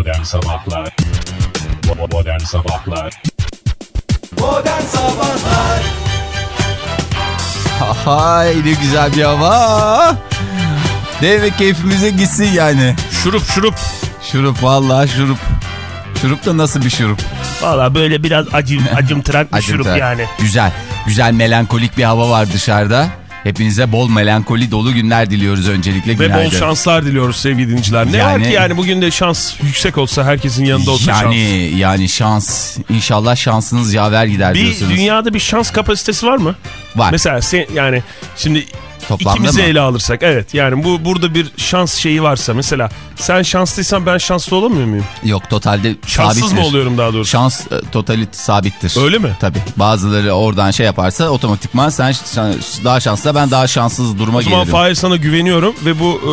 Modern Sabahlar Modern Sabahlar Modern Sabahlar Hay ne güzel bir hava. Mi keyfimize gitsin yani. Şurup şurup. Şurup vallahi şurup. Şurup da nasıl bir şurup? Valla böyle biraz acım acımtırak bir şurup Acımtırak. yani. Güzel. Güzel melankolik bir hava var dışarıda. Hepinize bol melankoli dolu günler diliyoruz öncelikle. Ve Günaydın. bol şanslar diliyoruz sevgili dinleyiciler. Ne Yani- var ki yani bugün de şans yüksek olsa herkesin yanında olsa Yani şans. yani şans. İnşallah şansınız yaver gider Bir diyorsunuz. dünyada bir şans kapasitesi var mı? Var. Mesela sen yani şimdi Toplamda ikimizi mı? ele alırsak evet yani bu burada bir şans şeyi varsa mesela sen şanslıysan ben şanslı olamıyor muyum? Yok totalde Şanssız sabittir. mı oluyorum daha doğrusu? Şans e, totalit sabittir. Öyle mi? Tabii. Bazıları oradan şey yaparsa otomatikman sen daha şanslı ben daha şanssız duruma O zaman gelirim. Fahir sana güveniyorum ve bu e,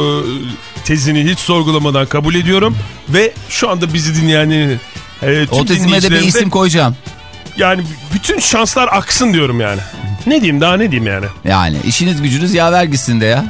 tezini hiç sorgulamadan kabul ediyorum. Ve şu anda bizi dinleyenlerin e, O tezime de bir isim koyacağım. Yani bütün şanslar aksın diyorum yani. Ne diyeyim daha ne diyeyim yani. Yani işiniz gücünüz yaver gitsin de ya.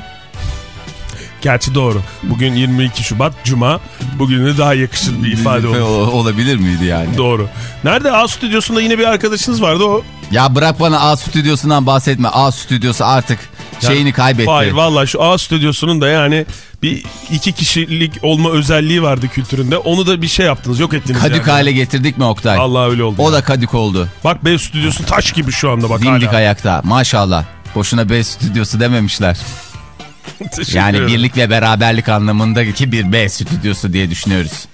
Gerçi doğru. Bugün 22 Şubat Cuma. Bugün daha yakışır bir ifade O- oldu. Olabilir miydi yani? Doğru. Nerede A stüdyosunda yine bir arkadaşınız vardı o. Ya bırak bana A stüdyosundan bahsetme. A stüdyosu artık şeyini kaybetti. Hayır valla şu A stüdyosunun da yani bir iki kişilik olma özelliği vardı kültüründe. Onu da bir şey yaptınız yok ettiniz Kadük yani. hale getirdik mi Oktay? Allah öyle oldu. O da kadük oldu. Bak B stüdyosu taş gibi şu anda bak Dimdik hala. ayakta maşallah. Boşuna B stüdyosu dememişler. Yani birlik ve beraberlik anlamındaki bir B stüdyosu diye düşünüyoruz.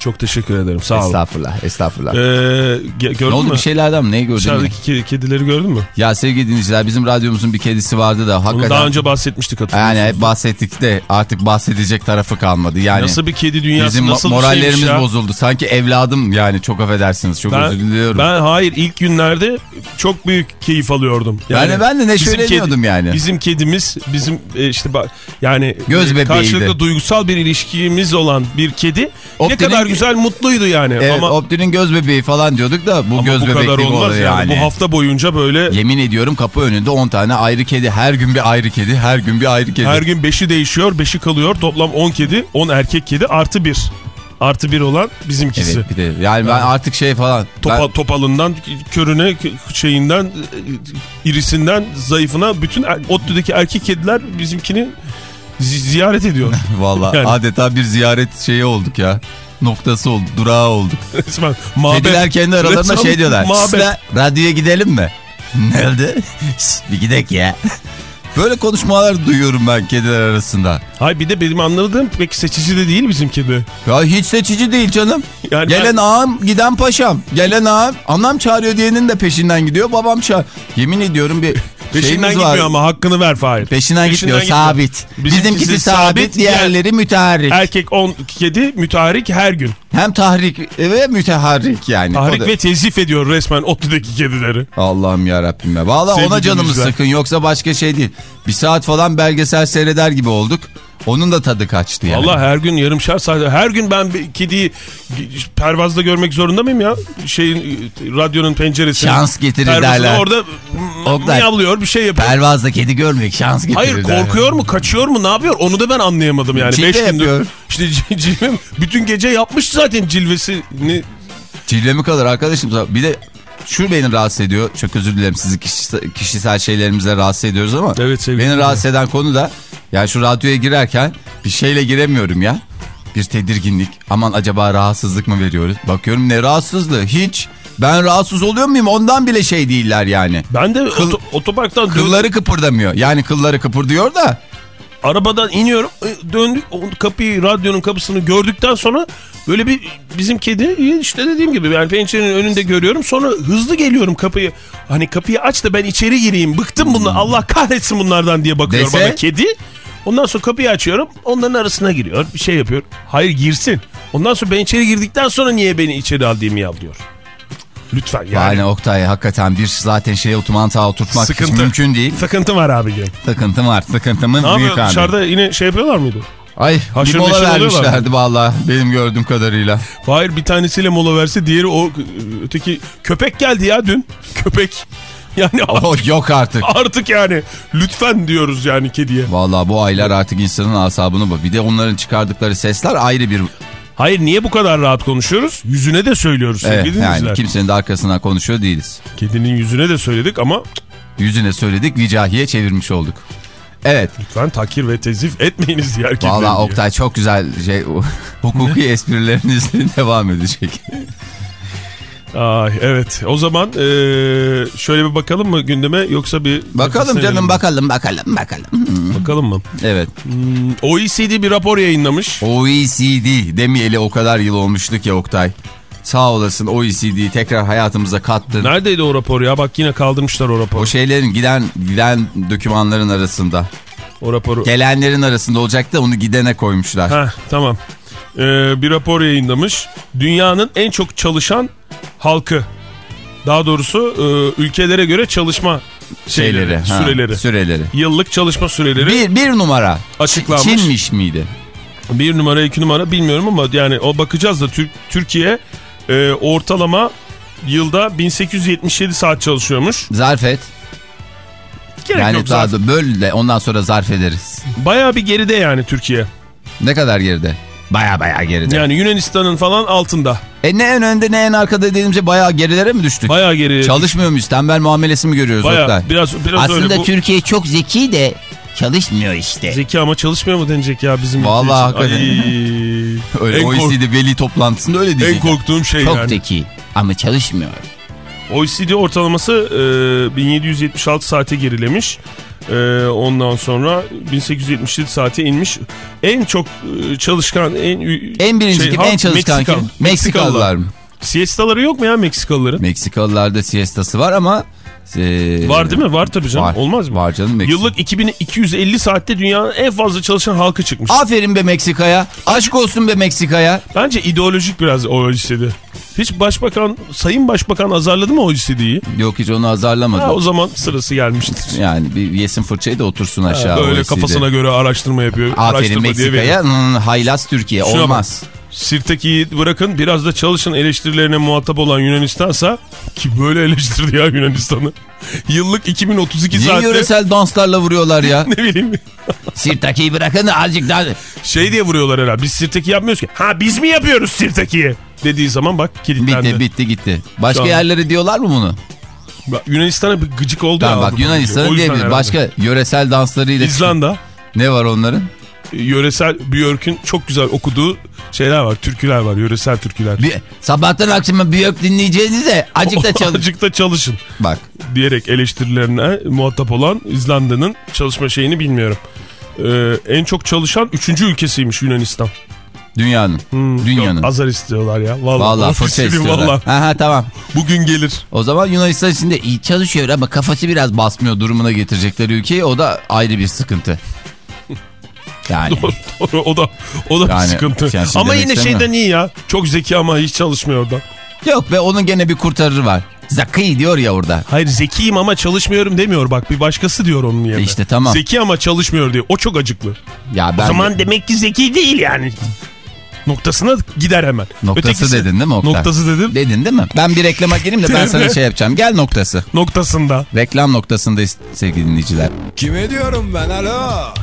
Çok teşekkür ederim sağ olun. Estağfurullah, estağfurullah. Ee, gördün ne oldu mü? bir şeylerden mi? Neyi gördün? Dışarıdaki ke- kedileri gördün mü? Ya sevgili dinleyiciler bizim radyomuzun bir kedisi vardı da Onu hakikaten. daha önce bahsetmiştik hatırlıyorsunuz. Yani hep bahsettik de artık bahsedecek tarafı kalmadı. Yani Nasıl bir kedi dünyası bizim nasıl morallerimiz ya? bozuldu. Sanki evladım yani çok affedersiniz çok özür diliyorum. Ben hayır ilk günlerde çok büyük keyif alıyordum. Ben de- ben de neşeleniyordum yani. Bizim kedimiz bizim e, işte yani Göz e, bebeğiydi. karşılıklı duygusal bir ilişkimiz olan bir kedi ne Opti'nin- kadar güzel mutluydu yani. Evet, ama Opti'nin göz bebeği falan diyorduk da bu ama göz bu bebek kadar olmaz yani. yani. Bu hafta boyunca böyle Yemin ediyorum kapı önünde 10 tane ayrı kedi. Her gün bir ayrı kedi. Her gün bir ayrı kedi. her gün 5'i değişiyor 5'i kalıyor toplam 10 kedi 10 erkek kedi artı 1 artı 1 olan bizimkisi. Evet bir de yani ben artık şey falan. Topa, ben- topalından körüne şeyinden irisinden zayıfına bütün er, ODTÜ'deki erkek kediler bizimkini zi- ziyaret ediyor. Vallahi Yani. adeta bir ziyaret şeyi olduk ya. Noktası olduk, durağı olduk. Mabet. Kediler kendi aralarında Resmen şey diyorlar. Mabet. "Sıla, radyoya gidelim mi? Nerede? "Şş, bir gidek ya. Böyle konuşmalar duyuyorum ben kediler arasında. Hay bir de benim anladığım pek seçici de değil bizim kedi. Ya hiç seçici değil canım. Yani Gelen ağam giden paşam. Gelen ağam anam çağırıyor diyenin de peşinden gidiyor. Babam çağır. Yemin ediyorum bir peşinden gitmiyor var. ama hakkını ver Fahir. Peşinden, gitmiyor gitmiyor. sabit. Bizimkisi Bizimkisi sabit, diğerleri müteharrik. Erkek 10 kedi mütaharik her gün. Hem tahrik ve müteharrik yani. Tahrik da- ve tezif ediyor resmen ODTÜ'deki kedileri. Allah'ım yarabbim ya. Valla ona canımız sıkın yoksa başka şey değil. Bir saat falan belgesel seyreder gibi olduk. Onun da tadı kaçtı yani. Allah her gün yarımşar saat. Her gün ben bir kediyi pervazda görmek zorunda mıyım ya? Şeyin radyonun penceresi. Şans getirir derler. orada Oktay. miyavlıyor bir şey yapıyor. Pervazda kedi görmek şans getirir. Hayır derler. korkuyor mu kaçıyor mu ne yapıyor onu da ben anlayamadım yani. Cilve Beş gündür- yapıyor. İşte c- cilvem bütün gece yapmış zaten cilvesini. Çile mi kalır arkadaşım? Bir de şu beni rahatsız ediyor. Çok özür dilerim sizi kişisel, kişisel şeylerimize rahatsız ediyoruz ama. Evet, sevgili Beni rahatsız eden konu da yani şu radyoya girerken bir şeyle giremiyorum ya. Bir tedirginlik. Aman acaba rahatsızlık mı veriyoruz? Bakıyorum ne rahatsızlığı? Hiç. Ben rahatsız oluyor muyum? Ondan bile şey değiller yani. Ben de Kıl- oto- otoparktan Kılları kıpırdamıyor. Yani kılları kıpırdıyor da. arabadan iniyorum. e, Döndük kapıyı radyonun kapısını gördükten sonra böyle bir bizim kedi işte dediğim gibi yani pencerenin önünde görüyorum. Sonra hızlı geliyorum kapıyı. Hani kapıyı aç da ben içeri gireyim. Bıktım bunlar. Allah kahretsin bunlardan diye bakıyor Dese? bana kedi. Ondan sonra kapıyı açıyorum. Onların arasına giriyor. Bir şey yapıyor. Hayır girsin. Ondan sonra ben içeri girdikten sonra niye beni içeri al diye miyavlıyor? Lütfen yani. Yani Oktay hakikaten bir zaten şeye otomantağa oturtmak Sıkıntı. mümkün değil. Sıkıntı var abicim. Sıkıntım var. Sıkıntımın Ne büyük abi. Dışarıda yine şey yapıyorlar mıydı? Ay Haşır bir mola vermişlerdi valla benim gördüğüm kadarıyla. Hayır bir tanesiyle mola verse diğeri o öteki köpek geldi ya dün. Köpek. Yani Oh, yok artık. artık yani lütfen diyoruz yani kediye. Valla bu aylar artık insanın asabını bak. Bir de onların çıkardıkları sesler ayrı bir Hayır niye bu kadar rahat konuşuyoruz? Yüzüne de söylüyoruz Evet, sevgili yani dinleyiciler. kimsenin de arkasından konuşuyor değiliz. Kedinin yüzüne de söyledik ama Yüzüne söyledik vicahiye çevirmiş olduk. Evet. lütfen takir ve tezif etmeyiniz diğer kedileri. Vallahi diye. Oktay çok güzel şey hukuki esprilerinizle devam edecek. Ay, evet o zaman eee, şöyle bir bakalım mı gündeme yoksa bir... Bakalım canım mi? bakalım bakalım bakalım. Bakalım mı? Evet. Hmm, OECD bir rapor yayınlamış. OECD demeyeli o kadar yıl olmuştu ki Oktay. Sağ olasın OECD'yi tekrar hayatımıza kattın. Neredeydi o rapor ya? Bak yine kaldırmışlar o raporu. O şeylerin giden giden dokümanların arasında. O raporu. Gelenlerin arasında olacaktı onu gidene koymuşlar. Heh, tamam. Ee, bir rapor yayınlamış. Dünyanın en çok çalışan halkı. Daha doğrusu e, ülkelere göre çalışma şeyleri, Şeyleri. ha, süreleri. Süreleri. Yıllık çalışma süreleri Bir, bir numara. açıklanmış. Çinmiş miydi? Bir numara iki numara bilmiyorum ama yani o bakacağız da Tür- Türkiye e, ortalama yılda 1877 saat çalışıyormuş. Zarf et. Gerek yani yok daha zaten. da böl de ondan sonra zarf ederiz. Bayağı bir geride yani Türkiye. Ne kadar geride? Baya baya geride. Yani Yunanistan'ın falan altında. E ne en önde ne en arkada dediğimizde baya gerilere mi düştük? Bayağı geri. Çalışmıyor muyuz? Tembel muamelesi mi görüyoruz Bayağı Oktay? biraz biraz Aslında öyle bu. Türkiye çok zeki de çalışmıyor işte. Zeki ama çalışmıyor mu denecek ya bizim Vallahi hakikaten. Öyle en, OECD veli toplantısında öyle en diyecek. korktuğum şey çok yani. zeki ama çalışmıyor. OECD ortalaması e, 1776 saate gerilemiş. E, ondan sonra 1877 saate inmiş. En çok e, çalışkan en En birinci şey, En çalışkan Meksika- kim? Meksikalılar mı? Siestaları yok mu ya Meksikalıların? Meksikalılarda siestası var ama... e, Var değil mi? Var tabii canım. Var. Olmaz mı? Var canım Meksika. Yıllık 2250 saatte dünyanın en fazla çalışan halkı çıkmış. Aferin be Meksika'ya. Aşk olsun be Meksika'ya. Bence ideolojik biraz o OECD. Hiç başbakan, sayın başbakan azarladı mı OECD''yi? Yok hiç onu azarlamadı. Ha, o zaman sırası gelmiştir. Yani bir yesin fırçayı da otursun aşağı. Böyle OECD. kafasına göre araştırma yapıyor. Aferin Meksika'ya. haylaz Türkiye. Şuna Olmaz. Sirteki'yi bırakın biraz da çalışın eleştirilerine muhatap olan Yunanistan'sa ki böyle eleştirdi ya Yunanistan'ı. Yıllık 2032 Niye saatte yöresel danslarla vuruyorlar ya? ne bileyim Sirtaki'yi bırakın da azıcık daha... şey diye vuruyorlar herhalde. Biz Sirteki yapmıyoruz ki. Ha biz mi yapıyoruz Sirteki'yi? Dediği zaman bak kilitlendi. Bitti bitti gitti. Başka Tamam. yerleri diyorlar mı bunu? Yunanistan'a bir gıcık oldu Tamam ya. bak yüzden diyebilir. Başka yöresel danslarıyla... İzlanda Ne var onların? Yöresel Björk'ün çok güzel okuduğu şeyler var. Türküler var. Yöresel türküler. Bir, sabahtan akşama öp dinleyeceğinize acık da çalın. Azıcık da çalışın. Bak diyerek eleştirilerine muhatap olan İzlanda'nın çalışma şeyini bilmiyorum. Ee, en çok çalışan üçüncü ülkesiymiş Yunanistan. dünyanın. Dünyanın. Yok, azar istiyorlar ya. Vallahi, Vallahi fırça istiyorlar. vallahi. Ha ha tamam. Bugün gelir. O zaman Yunanistan içinde iyi çalışıyor ama kafası biraz basmıyor durumuna getirecekleri ülkeyi o da ayrı bir sıkıntı. Yani Doğru, doğru. O da o da bir Yani, sıkıntı. yani Ama yine şeyden iyi ya. Çok zeki ama hiç çalışmıyor orada. yok ve onun gene bir kurtarırı var. Zaki diyor ya orada. Hayır zekiyim ama çalışmıyorum demiyor bak. Bir başkası diyor onun yerine. İşte tamam. Zeki ama çalışmıyor diyor. O çok acıklı. Ya ben O zaman demek ki zeki değil yani. Noktasına gider hemen. noktası Ötekisi- dedin değil mi Oktay? Noktası dedim. Dedin değil mi? Ben bir reklama gireyim de ben sana şey yapacağım. Gel noktası. Noktasında. Reklam noktasındayız sevgili dinleyiciler. Kime diyorum ben alo?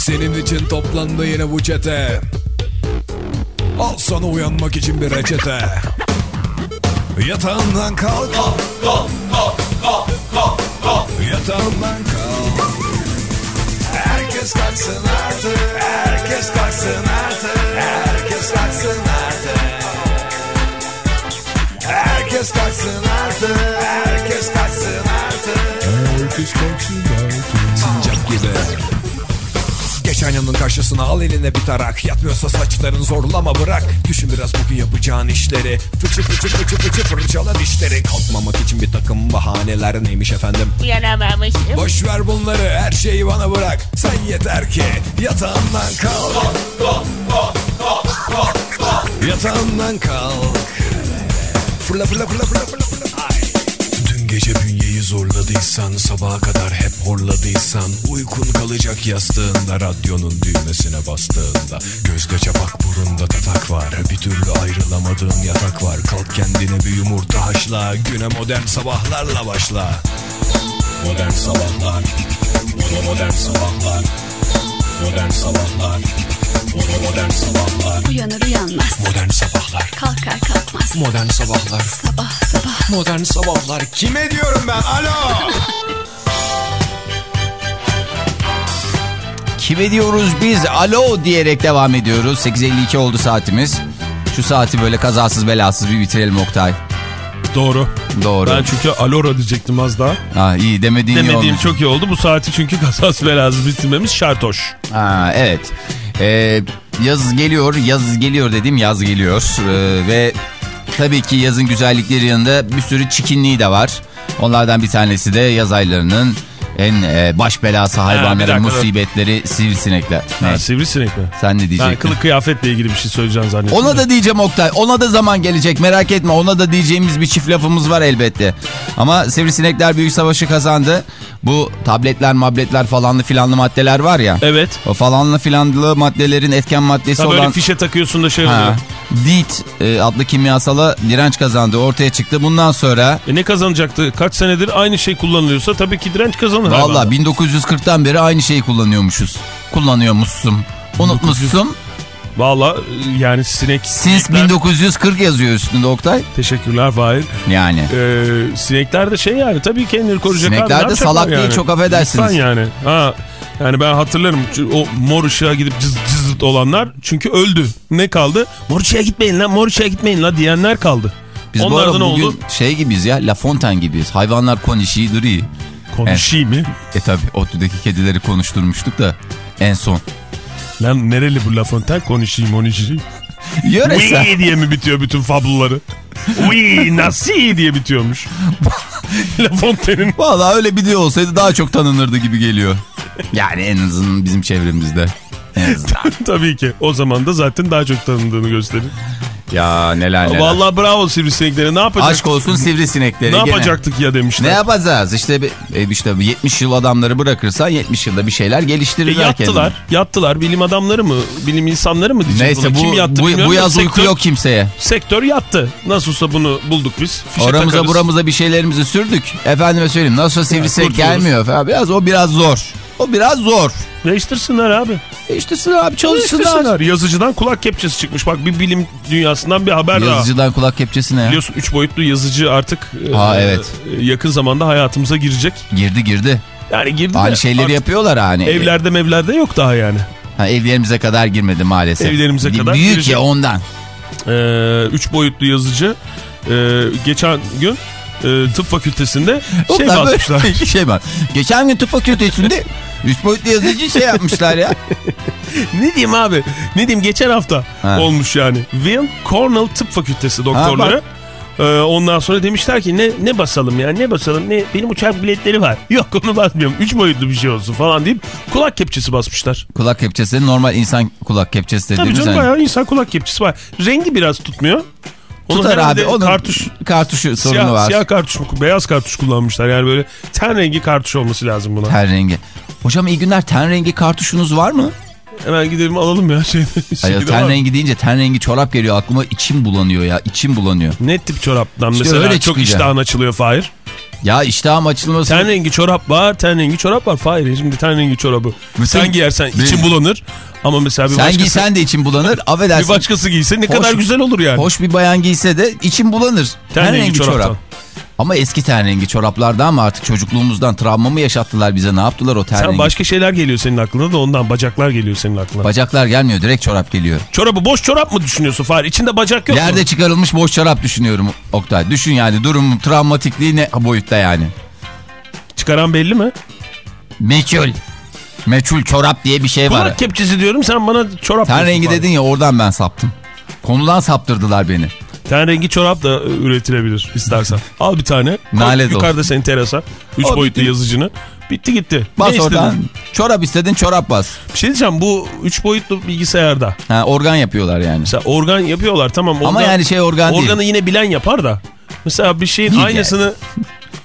Senin için toplandı yine bu çete. Al sana uyanmak için bir reçete. Yatağından kalk. Yatağından kalk. Herkes kalksın artık. Herkes kalksın artık. Herkes kalksın artık. Herkes kalksın artık. Herkes kalksın artık. Herkes kalksın artık. Karşısına al eline bir tarak. Yatmıyorsa saçların zorlama bırak. Düşün biraz bugün yapacağın işleri. Fıçı fıçı fıçı fıçı fırçala dişleri. Kalkmamak için bir takım bahaneler neymiş efendim? Uyanamamışım. Boş ver bunları her şeyi bana bırak. Sen yeter ki yatağından kalk. Yatağından kalk. Fırla fırla fırla fırla fırla gece bünyeyi zorladıysan Sabaha kadar hep horladıysan Uykun kalacak yastığında Radyonun düğmesine bastığında Gözde çapak burunda tatak var Bir türlü ayrılamadığın yatak var. Kalk kendine bir yumurta haşla Güne modern sabahlarla başla. Modern Sabahlar Modern Sabahlar Modern Sabahlar Modern Sabahlar Uyanır uyanmaz Modern Sabahlar Kalkar kalkmaz Modern Sabahlar Sabah sabah Modern Sabahlar Kime diyorum ben alo Kime diyoruz biz? Alo diyerek devam ediyoruz. 8.52 oldu saatimiz. Şu saati böyle kazasız belasız bir bitirelim Oktay. Doğru. Doğru. Ben çünkü Alora diyecektim az daha. Ha, iyi demediğin iyi Demediğim olmuş. çok iyi oldu. Bu saati çünkü kazası belası bitirmemiz şart hoş. Ha, evet. Ee, yaz geliyor, yaz geliyor dediğim yaz geliyor. Ee, ve tabii ki yazın güzellikleri yanında bir sürü çikinliği de var. Onlardan bir tanesi de yaz aylarının en e, baş belası hayvanların dakika, musibetleri sivrisinekler. Ne? Ha, sivrisinek mi? Sen ne Ben diyecektin? kılık kıyafetle ilgili bir şey söyleyeceğim zannettim. Ona da diyeceğim Oktay. Ona da zaman gelecek merak etme. Ona da diyeceğimiz bir çift lafımız var elbette. Ama sivrisinekler büyük savaşı kazandı. Bu tabletler, mabletler falanlı filanlı maddeler var ya. Evet. O falanlı filanlı maddelerin etken maddesi böyle olan fişe takıyorsun da şey oluyor. DEET e, adlı kimyasala direnç kazandı. Ortaya çıktı. Bundan sonra E ne kazanacaktı? Kaç senedir aynı şey kullanılıyorsa tabii ki direnç kazanır. valla hayvan. 1940'tan beri aynı şeyi kullanıyormuşuz. Kullanıyormuşsun. Unutmuşsun. Valla e, yani sinek... Since sinekler- 1940 yazıyor üstünde Oktay. Teşekkürler Fahir. Yani. Ee, sinekler de şey yani tabii kendini koruyacak. Sinekler abi, de salak değil, yani? çok affedersiniz. Lütfen yani. Ha, yani ben hatırlarım o mor ışığa gidip cız cız olanlar çünkü öldü. Ne kaldı? Mor ışığa gitmeyin lan mor ışığa gitmeyin lan diyenler kaldı. Biz bu Onlardan arada bugün oldu. şey gibiyiz ya La Fontaine gibiyiz. Hayvanlar konuşuyor duruyor. Konuşayım mı? E tabi ODTÜ'deki kedileri konuşturmuştuk da en son. Lan nereli bu La Fontaine? Konuşayım konuşayım. Yöresel. Wii diye mi bitiyor bütün fabulları? Wii nasıl diye bitiyormuş. La Fontaine'in Valla öyle bir diyor olsaydı daha çok tanınırdı gibi geliyor. Yani en azından bizim çevremizde. En azından. tabii ki. O zaman da zaten daha çok tanındığını gösterir. Ya neler neler. Vallahi bravo sivrisineklere. Ne yapacaktık? Aşk olsun sivrisinekleri. Ne gene. yapacaktık ya demişler. Ne yapacağız? İşte bir- e, işte 70 yıl adamları bırakırsan 70 yılda bir şeyler E, geliştirirler yattılar. Yattılar. Bilim adamları mı? Bilim insanları mı diyeceğiz Neyse buna? bu, Kim yattı bu, bilmiyorum bu da yaz uyku sektör- yok kimseye. Sektör yattı. Nasılsa bunu bulduk biz. Fişe Oramıza takarız. buramıza bir şeylerimizi sürdük. Efendime söyleyeyim nasıl sivrisinek gelmiyor falan. Biraz o biraz zor. O biraz zor. Değiştirsinler abi. E sıra abi çalışsınlar. Değiştirsinler. Yazıcıdan kulak kepçesi çıkmış. Bak bir bilim dünyasından bir haber daha. Yazıcıdan kulak kepçesi ne ya? Biliyorsun 3 boyutlu yazıcı artık Ha, e, evet. yakın zamanda hayatımıza girecek. Girdi girdi. Yani girdi Aynı de şeyleri artık yapıyorlar hani. Evlerde mevlerde yok daha yani. Ha, evlerimize kadar girmedi maalesef. Evlerimize Bi- kadar Büyük girecek. ya ondan. 3 boyutlu yazıcı e, geçen gün e, tıp fakültesinde şey böyle basmışlar. şey var. Geçen gün tıp fakültesinde üç boyutlu yazıcı şey yapmışlar ya. ne diyeyim abi? Ne diyeyim geçen hafta Ha. olmuş yani. Will Cornell Tıp Fakültesi doktorları. Ee, ondan sonra demişler ki ne ne basalım ya ne basalım ne benim uçak biletleri var. Yok onu basmıyorum. Üç boyutlu bir şey olsun falan deyip kulak kepçesi basmışlar. Kulak kepçesi normal insan kulak kepçesi Tabii dediğimiz. canım hani. bayağı insan kulak kepçesi var. Rengi biraz tutmuyor. Onun Tutar abi. Onun kartuş kartuşu sorunu siyah, var. siyah kartuş mu beyaz kartuş kullanmışlar. Yani böyle ten rengi kartuş olması lazım buna. Ten rengi. Hocam iyi günler ten rengi kartuşunuz var mı? Hemen gidelim alalım ya şeyde. Hayır, ten var. rengi deyince ten rengi çorap geliyor aklıma içim bulanıyor ya içim bulanıyor. Ne tip çoraptan İşte mesela öyle çok iştahın açılıyor Fahir. Ya iştahım açılması. Ten rengi çorap var, ten rengi çorap var. Fahir şimdi ten rengi çorabı. Bütün- Sen giyersen için Benim- bulanır. Ama mesela bir Sen başkası, giysen de için bulanır. bir Affedersin. başkası giyse ne Hoş- kadar güzel olur yani. Hoş bir bayan giyse de için bulanır. ten, rengi, çoraptan. Ama eski ten rengi çoraplardan mı artık çocukluğumuzdan travma mı yaşattılar bize ne yaptılar o ten Sen rengi? başka şeyler geliyor senin aklına da ondan bacaklar geliyor senin aklına. Bacaklar gelmiyor direkt çorap geliyor. Çorabı boş çorap mı düşünüyorsun Fahir? İçinde bacak yok Yerde mu? çıkarılmış boş çorap düşünüyorum Oktay. Düşün yani durum travmatikliği ne boyutta yani. Çıkaran belli mi? Meçhul. Meçhul çorap diye bir şey var. Kulak kepçesi diyorum sen bana çorap Ten rengi Fahir. dedin ya oradan ben saptım. Konudan saptırdılar beni. Ten rengi çorap da e, üretilebilir istersen. Al bir tane. Koy Nalet yukarıda senin terasa. Üç O boyutlu bitti. yazıcını. Bitti gitti. Bas ne istedin? oradan. Çorap istedin çorap bas. Bir şey diyeceğim bu üç boyutlu bilgisayarda. Ha, organ yapıyorlar yani. Mesela organ yapıyorlar tamam. Ama organ- yani şey organ değil. Organı yine bilen yapar da. Mesela bir şeyin Değil aynısını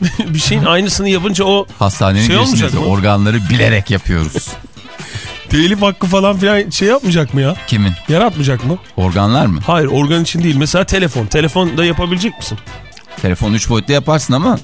bir şeyin aynısını yapınca o Hastanenin Şey olmayacak mı? organları bilerek yapıyoruz. telif hakkı falan filan şey yapmayacak mı ya? Kimin? Yaratmayacak mı? Organlar mı? Hayır organ için değil. Mesela telefon. Telefonda yapabilecek misin? Telefonu 3 boyutlu yaparsın ama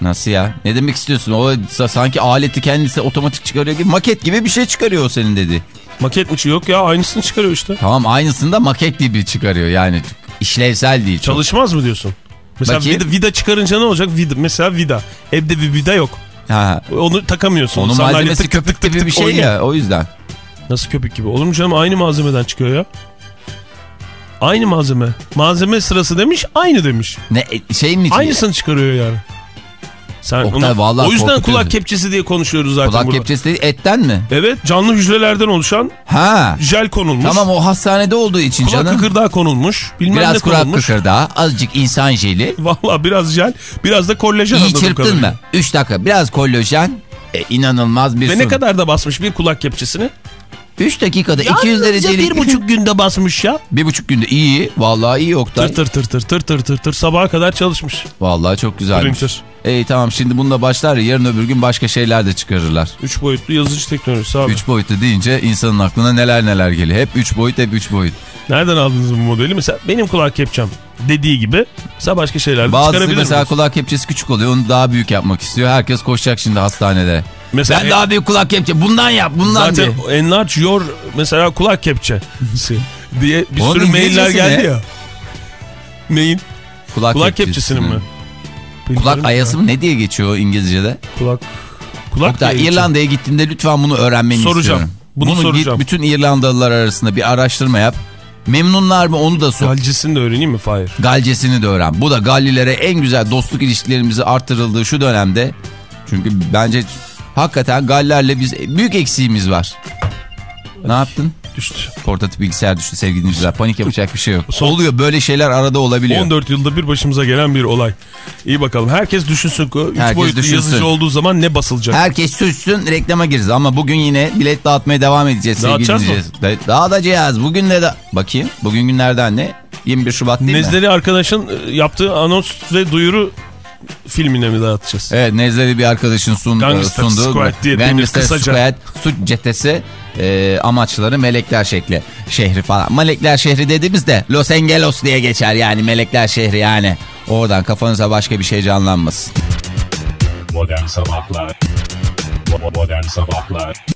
nasıl ya? Ne demek istiyorsun? O sa- sanki aleti kendisi otomatik çıkarıyor gibi maket gibi bir şey çıkarıyor o senin dedi. Maket mi? Yok ya aynısını çıkarıyor işte. Tamam aynısını da maket gibi çıkarıyor yani işlevsel değil. çok. Çalışmaz mı diyorsun? Mesela Bakayım. vida, vida çıkarınca ne olacak? Vida. Mesela vida. Evde bir vida yok. Ha, Onu takamıyorsun. onun Sandalye malzemesi tık köpük tık tık gibi tık bir şey oynuyor. ya o yüzden. Nasıl köpük gibi? Olur mu canım? Aynı malzemeden çıkıyor ya. Aynı malzeme. Malzeme sırası demiş, aynı demiş. Ne e, şeyin içi. Aynısını çıkarıyor yani. Sen Oktay, onu- vallahi o yüzden kulak kepçesi diye konuşuyoruz zaten Kulak burada. kepçesi değil, etten mi? Evet canlı hücrelerden oluşan Ha. jel konulmuş. Tamam o hastanede olduğu için kulak canım. kıkırdağı konulmuş. Bilmem ne Biraz kulak konulmuş. kıkırdağı, azıcık insan jeli. Valla biraz jel, biraz da kollajen İyi çırptın mı? 3 dakika biraz kollajen. E, inanılmaz bir Ve su. ne kadar da basmış bir kulak kepçesini? 3 dakikada 200 Yalnızca derecelik. bir buçuk günde basmış ya. Bir buçuk günde iyi. Vallahi iyi Oktay. Tır tır tır tır tır tır tır tır sabaha kadar çalışmış. Vallahi çok güzelmiş. Printer. İyi tamam şimdi bununla başlar ya yarın öbür gün başka şeyler de çıkarırlar. Üç boyutlu yazıcı teknolojisi abi. 3 boyutlu deyince insanın aklına neler neler geliyor. Hep 3 boyut hep 3 boyut. Nereden aldınız bu modeli? Mesela benim kulak kepçem dediği gibi mesela başka şeyler Bazısı mesela kulak kepçesi küçük oluyor onu daha büyük yapmak istiyor. Herkes koşacak şimdi hastanede. Mesela Ben daha büyük kulak kepçe bundan yap bundan zaten diye. enlarge your mesela kulak kepçesi diye bir Onun sürü mailler geldi ne? ya. Neyin? Kulak, Kulak kepçesinin mi? Kulak Bilmiyorum ayası mı ne diye geçiyor İngilizce'de? Kulak. Kulak geçiyor. İrlanda'ya gittiğinde lütfen bunu öğrenmeni Soracağım. istiyorum. Bunu soracağım. git bütün İrlandalılar arasında bir araştırma yap. Memnunlar mı onu da sor. Galcisini de öğreneyim mi Fahir? Galcesini de öğren. Bu da Gallilere en güzel dostluk ilişkilerimizi arttırıldığı şu dönemde. Çünkü bence hakikaten Gallerle biz büyük eksiğimiz var. Ne yaptın? Düştü. Portatif bilgisayar düştü sevgili dinleyiciler. Panik yapacak bir şey yok. Son- Oluyor böyle şeyler arada olabiliyor. 14 yılda bir başımıza gelen bir olay. İyi bakalım. Herkes düşünsün. Üç Herkes boyutlu düşünsün. yazıcı olduğu zaman ne basılacak? Herkes sussun reklama gireceğiz ama bugün yine bilet dağıtmaya devam edeceğiz sevgili Dağıtacağız mı? dinleyiciler. Da- Dağıtacağız. Bugün de da... Bakayım bugün günlerden ne? 21 Şubat değil mi? Nezleri arkadaşın e, yaptığı anons ve duyuru filmine mi dağıtacağız? Evet Nezleri bir arkadaşın sun, Gangster sunduğu Squad diye denir kısaca. Squad suç cetesi e, amaçları melekler şekli şehri falan. Melekler şehri dediğimizde Los Angeles diye geçer yani melekler şehri yani. Oradan kafanıza başka bir şey canlanmasın. Modern Sabahlar Bo- Modern Sabahlar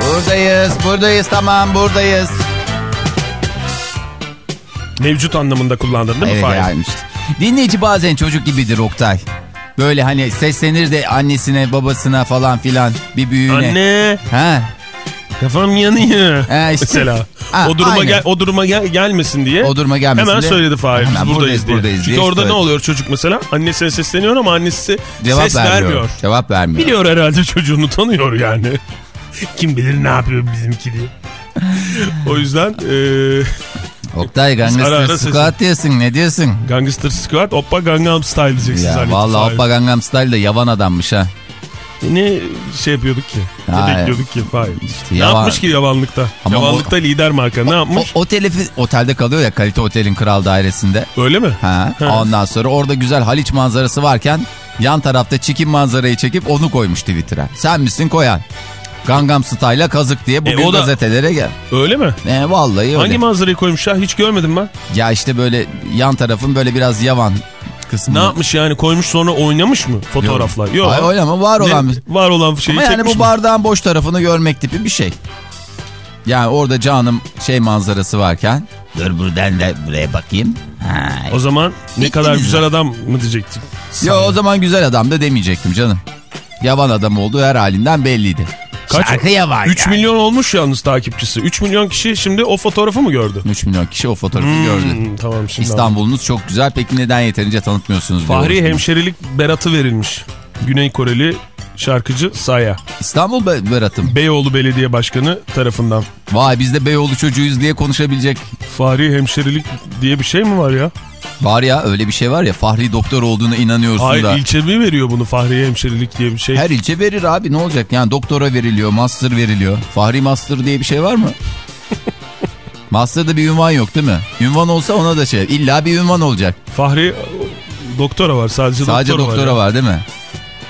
Buradayız buradayız tamam buradayız. Mevcut anlamında kullandın değil mi Evet Fahir? yani işte. Dinleyici bazen çocuk gibidir Oktay. Böyle hani seslenir de annesine babasına falan filan bir büyüğüne. Anne Ha, kafam yanıyor. Ha, işte. Mesela. Ha, o duruma aynen. gel o duruma gel- gelmesin diye. o duruma gelmesin Hemen diye. söyledi Fahir. Hemen buradayız, diye. buradayız Çünkü diye orada ne söyledi. oluyor çocuk mesela? Annesine sesleniyor ama annesi Cevap ses vermiyor. vermiyor. Cevap vermiyor. Biliyor herhalde çocuğunu tanıyor yani. Kim bilir ne yapıyor bizimki diye. o yüzden eee Oktay Gangster ara Squad diyorsun ne diyorsun? Gangster Squad Oppa Gangnam Style diyeceksiniz. Ya Fahir. Hoppa Gangnam Style de yavan adammış ha. Ne şey yapıyorduk ki? Ne Ha, bekliyorduk ki Fahir? ne yavan- yapmış ki yavanlıkta? Ama yavanlıkta lider marka ne O, yapmış? otel otelde kalıyor ya kalite otelin kral dairesinde. Öyle mi? Ha, Ha. ondan sonra orada güzel Haliç manzarası varken yan tarafta çikin manzarayı çekip onu koymuş Twitter'a. Sen misin koyan? Gangnam Style'a kazık diye bugün E, o da- gazetelere gel. Öyle mi? E, vallahi öyle. Hangi manzarayı koymuşlar? Hiç görmedim ben. Ya işte böyle yan tarafın böyle biraz yavan kısmı. Ne yapmış yani? Koymuş sonra oynamış mı fotoğraflar? Yok. Hayır öyle ama var olan. Ne- var olan şeyi Ama yani bu mi? bardağın boş tarafını görmek tipi bir şey. Yani orada canım şey manzarası varken. Dur buradan da buraya bakayım. Ha. O zaman ne kadar Bittiniz güzel mi? adam mı diyecektim? Yo o zaman güzel adam da demeyecektim canım. Yavan adam olduğu her halinden belliydi. Kaç? Şarkı yavan 3 yani. milyon olmuş yalnız takipçisi. 3 milyon kişi şimdi o fotoğrafı mı gördü? 3 milyon kişi o fotoğrafı Hmm, gördü. Tamam şimdi İstanbul'unuz çok güzel. Peki neden yeterince tanıtmıyorsunuz? Fahri hemşerilik beratı verilmiş. Güney Koreli şarkıcı Saya. İstanbul Be- Berat'ım. Beyoğlu Belediye Başkanı tarafından. Vay biz de Beyoğlu çocuğuyuz diye konuşabilecek. Fahri hemşerilik diye bir şey mi var ya? Var ya öyle bir şey var ya Fahri doktor olduğuna inanıyorsun Hayır da. ilçe mi veriyor bunu Fahri hemşerilik diye bir şey? Her ilçe verir abi ne olacak? Yani doktora veriliyor, master veriliyor. Fahri master diye bir şey var mı? Master'da bir ünvan yok değil mi? Ünvan olsa ona da şey. İlla bir ünvan olacak. Fahri doktora var sadece, Sadece doktora, doktora var. var, değil mi?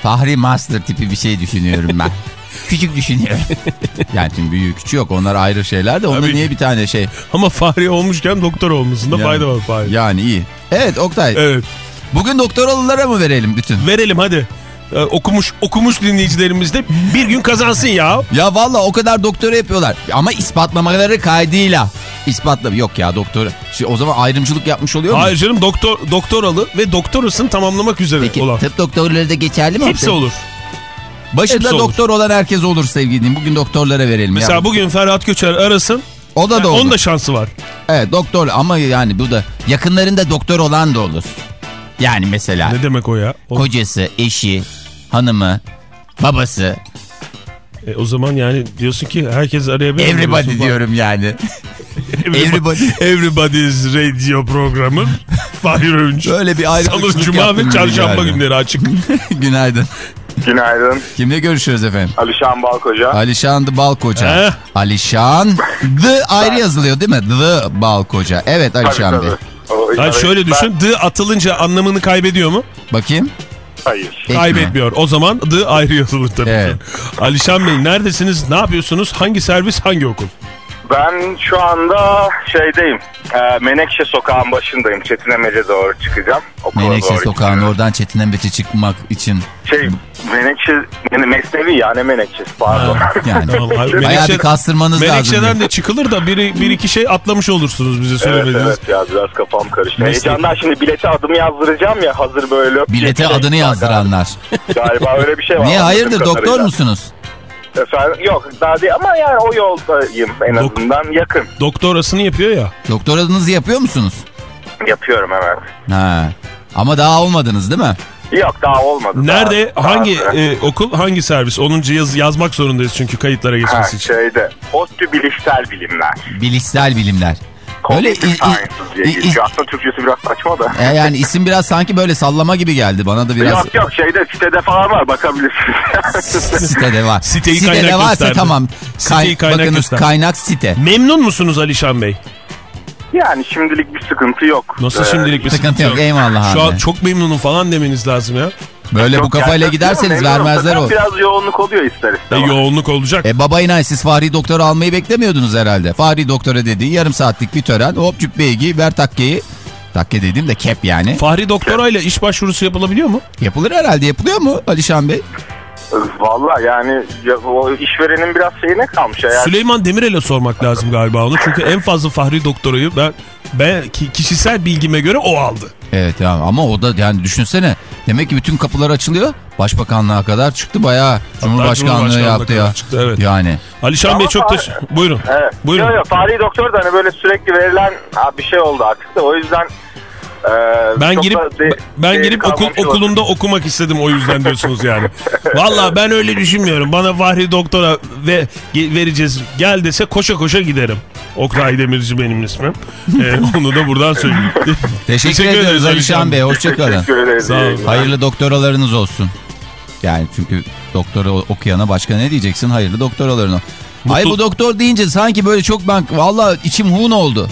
Fahri Master tipi bir şey düşünüyorum ben. Küçük düşünüyorum. yani şimdi büyük küçük yok onlar ayrı şeyler de onda Tabii. niye bir tane şey. Ama Fahri olmuşken doktor olmasında Yani- fayda var Fahri. Yani iyi. Evet Oktay. Evet. Bugün doktoralılara mı verelim bütün? Verelim hadi. Ee, okumuş okumuş dinleyicilerimiz de bir gün kazansın ya. Ya valla o kadar doktora yapıyorlar. Ama ispatlamaları kaydıyla. İspatla yok ya doktor. Şey, o zaman ayrımcılık yapmış oluyor mu? Hayır canım doktor doktoralı ve doktorasını tamamlamak üzere Peki olan. tıp doktorları da geçerli mi? Hepsi olur. Başında hepsi olur. doktor olan herkes olur sevgilim. Bugün doktorlara verelim. Mesela ya. bugün Ferhat Göçer arasın. o da da olur. Onun da şansı var. Evet doktor ama yani bu da yakınlarında doktor olan da olur. Yani mesela Ne demek o ya? O, kocası, eşi, hanımı, babası, e, o zaman yani diyorsun ki herkes arayabilir. everybody diyorum yani. Everybody. Everybody's Radio programı. Fahir Öğünç. Böyle bir ayrı Salı, Cuma ve Çarşamba günleri açık. Günaydın. Günaydın. Kimle görüşüyoruz efendim? Alişan Balkoca. Alişan The Balkoca. He. Alişan The ayrı yazılıyor değil mi? The Balkoca. Evet Alişan Bey. O- Hayır evet, şöyle ben- düşün. D atılınca anlamını kaybediyor mu? Bakayım. Hayır. Kaybetmiyor. O zaman D ayrı yazılır tabii. Evet. Alişan Bey neredesiniz? Ne yapıyorsunuz? Hangi servis? Hangi okul? Ben şu anda şeydeyim. E, Menekşe sokağın başındayım. Çetinemece doğru çıkacağım. Okula Menekşe doğru sokağın oradan Çetinemet'e çıkmak için. Şey Menekşe yani mesnevi yani Menekşe pardon. Yani Tamam, abi, bayağı bir kastırmanız lazım. Menekşe'den de çıkılır da bir, bir iki şey atlamış olursunuz bize evet söylemediniz. evet ya biraz kafam karıştı. Heyecandan şimdi bilete adımı yazdıracağım ya hazır böyle. Bilete adını yazdıranlar. Galiba, öyle bir şey var. Niye hayırdır doktor kadarıyla. musunuz? Efendim yok daha değil ama yani o yoldayım en Dok- azından yakın. Doktorasını yapıyor ya. Doktoranızı yapıyor musunuz? Yapıyorum evet. Ha. Ama daha olmadınız değil mi? Yok daha olmadı. Nerede? Daha- hangi daha- e, okul? Hangi servis? 10. yaz yazmak zorundayız çünkü kayıtlara Ha, geçmesi için. şeyde. ODTÜ Bilişsel Bilimler. Bilişsel bilimler. Öyle i- i-. Aslında Türkçesi biraz saçma da. E yani isim biraz sanki böyle sallama gibi geldi bana da biraz. Yok yok şeyde sitede falan var bakabilirsiniz. Sitede var. Siteyi Sitede kaynak varsa gösterdi. tamam. Siteyi kaynak bakınız göster. kaynak site. Memnun musunuz Alişan Bey? yani şimdilik bir sıkıntı yok. Nasıl Ee, şimdilik bir Sıkıntı yok eyvallah Şu abi. an çok memnunum falan demeniz lazım ya. Böyle bu yok, kafayla giderseniz vermezler o. Biraz yoğunluk oluyor ister E, istemez. yoğunluk olacak. E baba inay siz Fahri doktora almayı beklemiyordunuz herhalde. Fahri doktora dediği yarım saatlik bir tören. Hop cübbeyi giy ver takkeyi. Takke dediğim de kep yani. Fahri doktorayla iş başvurusu yapılabiliyor mu? Yapılır herhalde yapılıyor mu Alişan Bey? Valla yani ya, o işverenin biraz şeyine kalmış. Eğer Süleyman Demirel'e sormak lazım galiba onu. Çünkü en fazla Fahri doktorayı ben ben ki- kişisel bilgime göre o aldı. Evet ya ama o da yani düşünsene. Demek ki bütün kapılar açılıyor. Başbakanlığa kadar çıktı bayağı. Cumhurbaşkanlığı Cumhurbaşkanlığına yaptı ya. çıktı, evet. Yani. Alişan Bey çok teşekkür Buyurun. Evet. Buyurun. Yok yok Fahri Doktor da hani böyle sürekli verilen bir şey oldu artık da o yüzden e, Ben girip ben değeri girip okul, kalmamış oldu. okulunda okumak istedim o yüzden diyorsunuz yani. Valla ben öyle düşünmüyorum. Bana Fahri doktora ve vereceğiz. Gel dese koşa koşa giderim. Oktay Demirci benim ismim. Ee, onu da buradan söyleyeyim. Teşekkür, ederiz Alişan Bey. Hoşçakalın. Teşekkür. Sağ olun. Hayırlı doktoralarınız olsun. Yani çünkü doktora okuyana başka ne diyeceksin? Hayırlı doktoralarını. Ay bu doktor deyince sanki böyle çok ben vallahi içim hun oldu.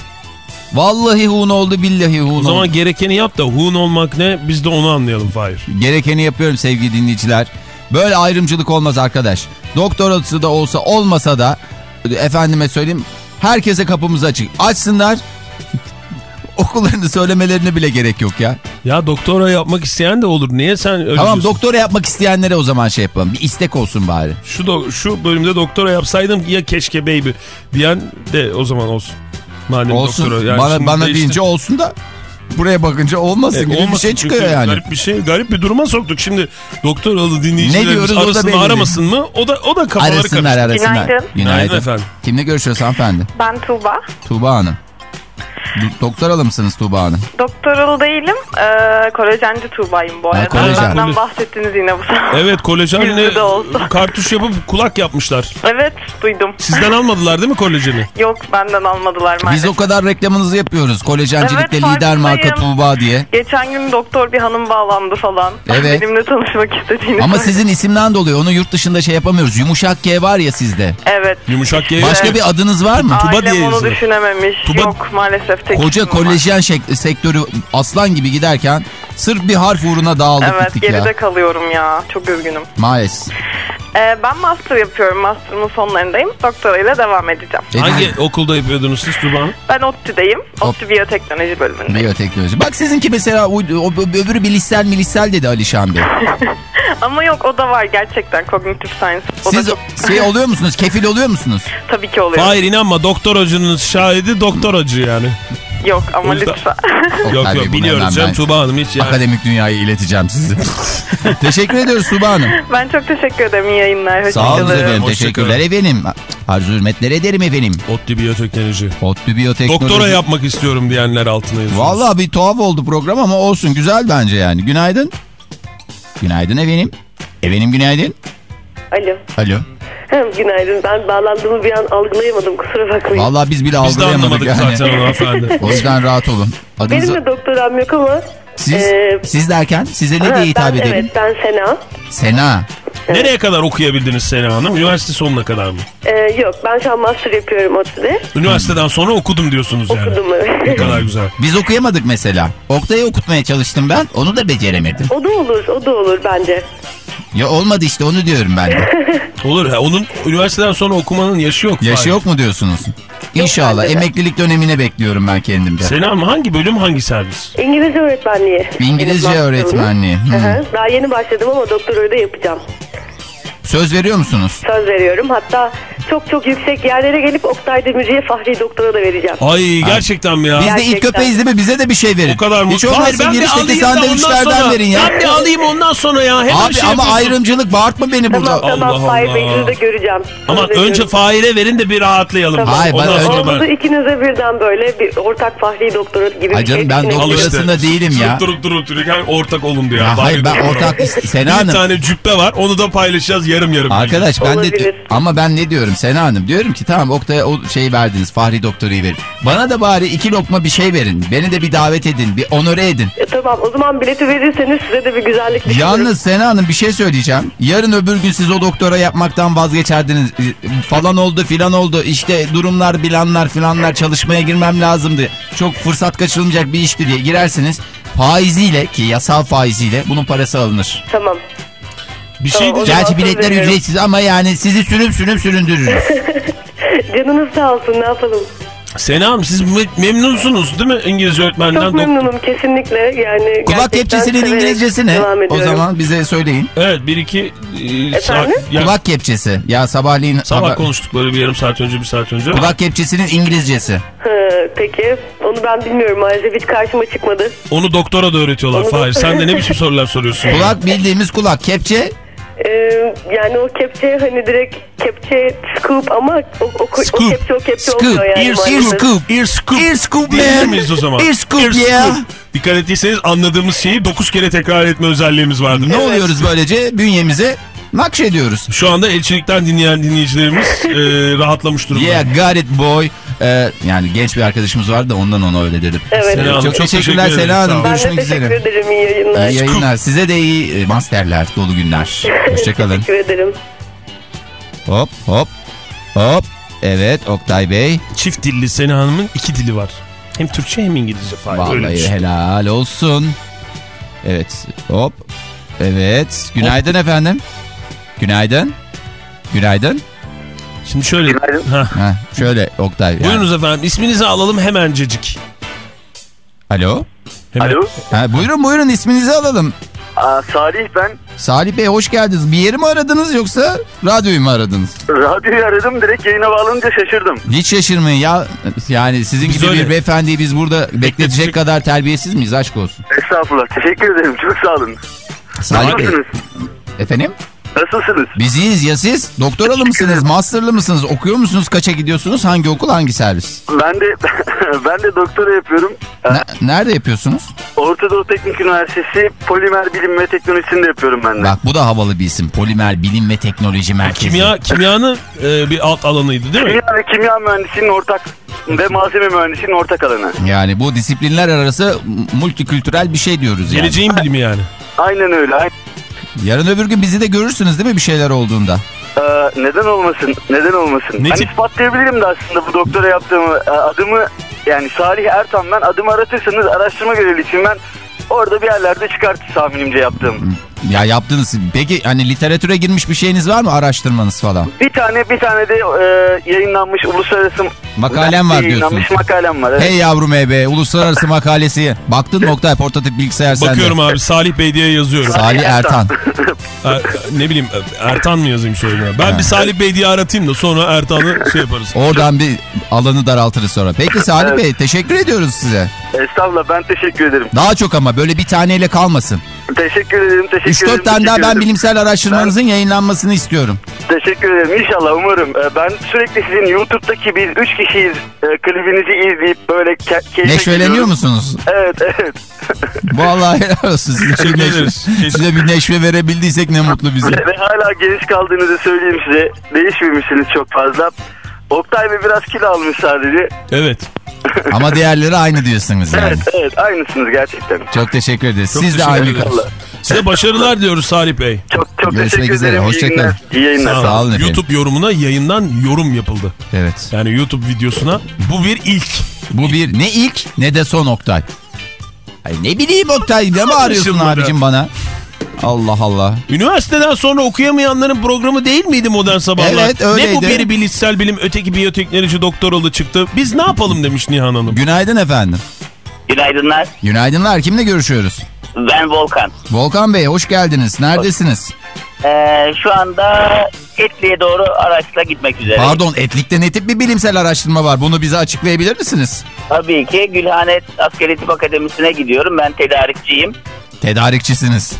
Vallahi hun oldu billahi hun O oldu. zaman gerekeni yap da hun olmak ne biz de onu anlayalım Fahir. Gerekeni yapıyorum sevgili dinleyiciler. Böyle ayrımcılık olmaz arkadaş. Doktorası da olsa olmasa da efendime söyleyeyim herkese kapımız açık. Açsınlar. Okullarını söylemelerine bile gerek yok ya. Ya doktora yapmak isteyen de olur. Niye sen öyle Tamam diyorsun? doktora yapmak isteyenlere o zaman şey yapalım. Bir istek olsun bari. Şu, do- şu bölümde doktora yapsaydım ya keşke baby diyen de o zaman olsun. Madem olsun. doktora. Yani bana bana değişti. deyince olsun da buraya bakınca olmasın E, gibi bir olmasın şey çıkıyor yani. Garip bir şey, garip bir duruma soktuk. Şimdi dinleyicilerimiz diyoruz o da arasında belli aramasın mı? O da o da kafaları Arasınlar karıştı. arasınlar. Günaydın. Günaydın efendim. Kimle görüşüyoruz hanımefendi? Ben Tuğba. Tuğba Hanım. Do- Doktoralı mısınız Tuğba Hanım? Doktoralı değilim. Ee, kolajenci Tuğba'yım bu Ha, arada. kolajen. Benden bahsettiniz yine bu sefer. Evet kolajenle kartuş yapıp kulak yapmışlar. Evet duydum. Sizden almadılar değil mi kolajeni? Yok benden almadılar Biz maalesef. o kadar reklamınızı yapıyoruz. Kolajencilikte Evet, lider marka. Tuğba diye. Geçen gün doktor bir hanım bağlandı falan. Evet. Benimle tanışmak istediğini Ama sizin isimden dolayı onu yurt dışında şey yapamıyoruz. Yumuşak G var ya sizde. Evet. Yumuşak G. Başka bir adınız var mı? Tuba diye onu yazılır. düşünememiş. Tuba- Yok maalesef tek Koca kolajen şek- sektörü aslan gibi giderken Sırf bir harf uğruna dağıldık Evet gittik geride ya. kalıyorum ya. Çok üzgünüm. Maalesef. Ee, ben master yapıyorum. Master'ımın sonlarındayım. Doktora ile devam edeceğim. Hangi okulda yapıyordunuz siz Tuba Hanım? Ben ODTÜ'deyim. ODTÜ Biyoteknoloji bölümünde. Biyoteknoloji. Bak sizinki mesela o, o, öbürü bilişsel milişsel dedi Alişan Bey. Ama yok o da var gerçekten Cognitive Science. O Siz da çok, şey oluyor musunuz? Kefil oluyor musunuz? tabii ki oluyor. Hayır inanma doktor hacının şahidi doktor hacı yani. Yok ama yüzden- lütfen. Yok Tabii yok biliyoruz canım ben- Tuba Hanım hiç yani. Akademik dünyayı ileteceğim sizi. Teşekkür ediyoruz Suba Hanım. ben çok teşekkür ederim. İyi yayınlar. Sağ olun efendim. Hoşça Teşekkürler efendim. Arzu hürmetler ederim efendim. ODTÜ biyoteknoloji. Otlu biyoteknoloji. Doktora yapmak istiyorum diyenler altına yazıyoruz. Vallahi bir tuhaf oldu program ama olsun güzel bence yani. Günaydın. Günaydın efendim. Efendim günaydın. Alo. Alo. Hem günaydın. Ben bağlandığımı bir an algılayamadım. Kusura bakmayın. Vallahi biz bile Biz de algılayamadık anlamadık yani. zaten onu hanımefendi. O yüzden rahat olun. Benim Adınızı... de doktoram yok ama. Siz, Ee, siz derken size ne diye hitap ben, edelim? Evet ben Sena. Sena. Nereye kadar okuyabildiniz Sena Hanım? Üniversite sonuna kadar mı? Ee, yok ben şu an master yapıyorum ODTÜ'de. Üniversiteden sonra okudum diyorsunuz yani. Okudum Ne evet. kadar güzel. Biz okuyamadık mesela. Oktay'ı okutmaya çalıştım ben. Onu da beceremedim. o da olur o da olur bence. Ya olmadı işte onu diyorum ben de. Olur ha onun üniversiteden sonra okumanın yaşı yok. Yaşı Fahir. yok mu diyorsunuz? İnşallah. de. Emeklilik dönemine bekliyorum ben kendimde. Hanım hangi bölüm hangi servis? İngilizce öğretmenliği. İngilizce öğretmenliği. Hı hı. Daha yeni başladım ama doktorayı da yapacağım. Söz veriyor musunuz? Söz veriyorum. Hatta çok çok yüksek yerlere gelip Oktay Demirci'ye Fahri Doktora da vereceğim. Ay gerçekten mi ya? Biz de ilk köpeğiz değil mi? Bize de bir şey verin. O kadar mı? Hiç Hayır, olmazsa bir girişteki sandviçlerden verin ya. Ben bir alayım ondan sonra ya. Hemen Abi şey ama yapıyorsun. ayrımcılık bağırtma beni burada. Tamam tamam Allah Fahir Allah. Bey sizi de göreceğim. Söz Ama veriyorum. önce Fahir'e verin de bir rahatlayalım. Tamam. Hayır, ben Ondan önce- sonra Olmadı ben... ikinize birden böyle bir ortak Fahri Doktora gibi Ay bir şey canım, ben düşünebilirim. doktora- Orasında değilim ya. Durup durup dururken ortak olun diyor. Hayır ben ortak Sena Bir Hanım. tane cübbe var onu da paylaşacağız yarım yarım. Arkadaş ben de ama ben ne diyorum Sena Hanım diyorum ki tamam Oktay'a o şeyi verdiniz Fahri doktoruyu verin. Bana da bari iki lokma bir şey verin. Beni de bir davet edin bir onore edin. E, tamam o zaman bileti verirseniz size de bir güzellik düşünürüm. Yalnız Sena Hanım bir şey söyleyeceğim. Yarın öbür gün siz o doktora yapmaktan vazgeçerdiniz. E, Falan oldu filan oldu. İşte durumlar bilanlar filanlar çalışmaya girmem lazımdı. Çok fırsat kaçırılmayacak bir işti diye girersiniz. Faiziyle ki yasal faiziyle bunun parası alınır. Tamam. Bir şey diyeceğim. Gerçi biletler veriyorum. ücretsiz ama yani sizi sürüm sürüm süründürürüz. Canınız sağ olsun ne yapalım. Sena Hanım siz me- memnunsunuz değil mi İngilizce öğretmeninden? Çok memnunum kesinlikle yani. Kulak kepçesinin İngilizcesi ne? O zaman bize söyleyin. Evet bir iki e, saat. Ya, Kulak kepçesi. Ya sabahleyin sabah haber- konuştuk böyle bir yarım saat önce bir saat önce. Kulak kepçesinin İngilizcesi. Hı, peki onu ben bilmiyorum maalesef hiç karşıma çıkmadı. Onu doktora da öğretiyorlar Fahir. Sen de ne biçim sorular soruyorsun? Kulak bildiğimiz kulak. Kepçe Ee, yani o kepçe hani direkt kepçe scoop ama o, o, o Scoop. kepçe o kepçe Scoop. olmuyor yani Ear, ear maalesef. scoop. Ear scoop. Ear scoop Diyebilir miyiz o zaman? Ear scoop yeah. Dikkat ettiyseniz anladığımız şeyi 9 kere tekrar etme özelliğimiz vardı. Ne oluyoruz böylece? Bünyemize nakşediyoruz. Şu anda elçilikten dinleyen dinleyicilerimiz e, rahatlamış durumda. Yeah got it boy. Ee, yani genç bir arkadaşımız var da ondan ona öyle dedim. Evet. Sena Hanım, çok, çok teşekkürler teşekkür. Sena Hanım. olun. Ben de Görüşmek teşekkür üzere. ederim iyi yayınlar. İyi yayınlar. Size de iyi e, masterler, dolu günler. Hoşçakalın. Teşekkür ederim. hop hop hop. Evet Oktay Bey. Çift dilli Sena Hanım'ın iki dili var. Hem Türkçe hem İngilizce. Öyle Vallahi düşün. helal olsun. Evet hop. Evet. Günaydın efendim. Günaydın. Günaydın. Şimdi şöyle. Ha. Şöyle Oktay. yani. Buyurunuz efendim isminizi alalım hemencecik. Alo. Hemen. Alo. Ha, buyurun buyurun isminizi alalım. Aa, Salih ben. Salih Bey hoş geldiniz. Bir yeri mi aradınız yoksa radyoyu mu aradınız? Radyoyu aradım direkt yayına bağlanınca şaşırdım. Hiç şaşırmayın ya. Yani sizin Biz gibi öyle- bir beyefendiyi biz burada bekletecek kadar terbiyesiz miyiz? Aşk olsun. Estağfurullah teşekkür ederim çok sağ olun. Salih Bey. Efendim? Nasılsınız? Biz iyiyiz ya siz? Doktoralı mısınız? Masterlı mısınız? Okuyor musunuz? Kaça gidiyorsunuz? Hangi okul? Hangi servis? Ben de ben de doktora yapıyorum. Ne- nerede yapıyorsunuz? Orta Doğu Teknik Üniversitesi Polimer Bilim ve Teknolojisi'nde yapıyorum ben de. Bak bu da havalı bir isim. Polimer Bilim ve Teknoloji Merkezi. Kimya, kimyanın e, bir alt alanıydı değil mi? Kimya ve kimya mühendisliğinin ortak ve malzeme mühendisliğinin ortak alanı. Yani bu disiplinler arası multikültürel bir şey diyoruz yani. Geleceğin bilimi yani. Aynen öyle. Aynen. Yarın öbür gün bizi de görürsünüz değil mi bir şeyler olduğunda? Ee, neden olmasın? Neden olmasın? Ne ben tip- ispatlayabilirim de aslında bu doktora yaptığımı. Ee, adımı yani Salih Ertan ben adımı aratırsanız araştırma görevli için ben Orada bir yerlerde çıkarttı tahminimce yaptığım. Ya yaptınız. Peki hani literatüre girmiş bir şeyiniz var mı? Araştırmanız falan. Bir tane bir tane de e, yayınlanmış uluslararası Makalem var yayınlanmış diyorsun. makalem var. Evet. Hey yavrum ebe uluslararası makalesi. Baktın nokta portatif bilgisayar sende. Bakıyorum abi Salih Bey diye yazıyorum. Salih Ertan. Er- ne bileyim Ertan mı yazayım şöyle. Ben bir Salih Bey diye aratayım da sonra Ertan'ı şey yaparız. Oradan bir alanı daraltırız sonra. Peki Salih Evet. Bey teşekkür ediyoruz size. Estağfurullah ben teşekkür ederim. Daha çok ama böyle bir taneyle kalmasın. Teşekkür ederim. Teşekkür ederim. 3-4 tane daha ben ederim. bilimsel araştırmanızın yayınlanmasını istiyorum. Teşekkür ederim. İnşallah umarım. Ee, Ben sürekli sizin YouTube'daki biz 3 kişiyiz e, klibinizi izleyip böyle ke- keyfe Neşveleniyor musunuz? Evet evet. Vallahi helal olsun. Size Teşekkür neşve, size bir neşve verebildiysek ne mutlu bize. Ve hala genç kaldığınızı söyleyeyim size. Değişmemişsiniz çok fazla. Oktay Bey biraz kilo almış sadece. Evet. Ama diğerleri aynı diyorsunuz yani. Evet evet aynısınız gerçekten. Çok teşekkür ederiz. Çok Siz de aynı. Size başarılar diyoruz Salih Bey. Çok çok Görüşmek teşekkür üzere, ederim. hoşça İyi yayınlar. Sağ Sağ olun efendim. YouTube yorumuna yayından yorum yapıldı. Evet. Yani YouTube videosuna bu bir ilk. Bu bir ne ilk ne de son Oktay. Ay ne bileyim Oktay ne bağırıyorsun abicim bana? Allah Allah. Üniversiteden sonra okuyamayanların programı değil miydi Modern Sabahlar? Evet, Ne öyleydi. bu biri bilişsel bilim, öteki biyoteknoloji doktoralı çıktı. Biz ne yapalım demiş Nihan Hanım. Günaydın efendim. Günaydınlar. Günaydınlar. Kimle görüşüyoruz? Ben Volkan. Volkan Bey hoş geldiniz. Neredesiniz? Ee, şu anda Etli'ye doğru araçla gitmek üzere. Pardon Etlik'te ne tip bir bilimsel araştırma var? Bunu bize açıklayabilir misiniz? Tabii ki Gülhane Askeri Tıp Akademisi'ne gidiyorum. Ben tedarikçiyim. Tedarikçisiniz.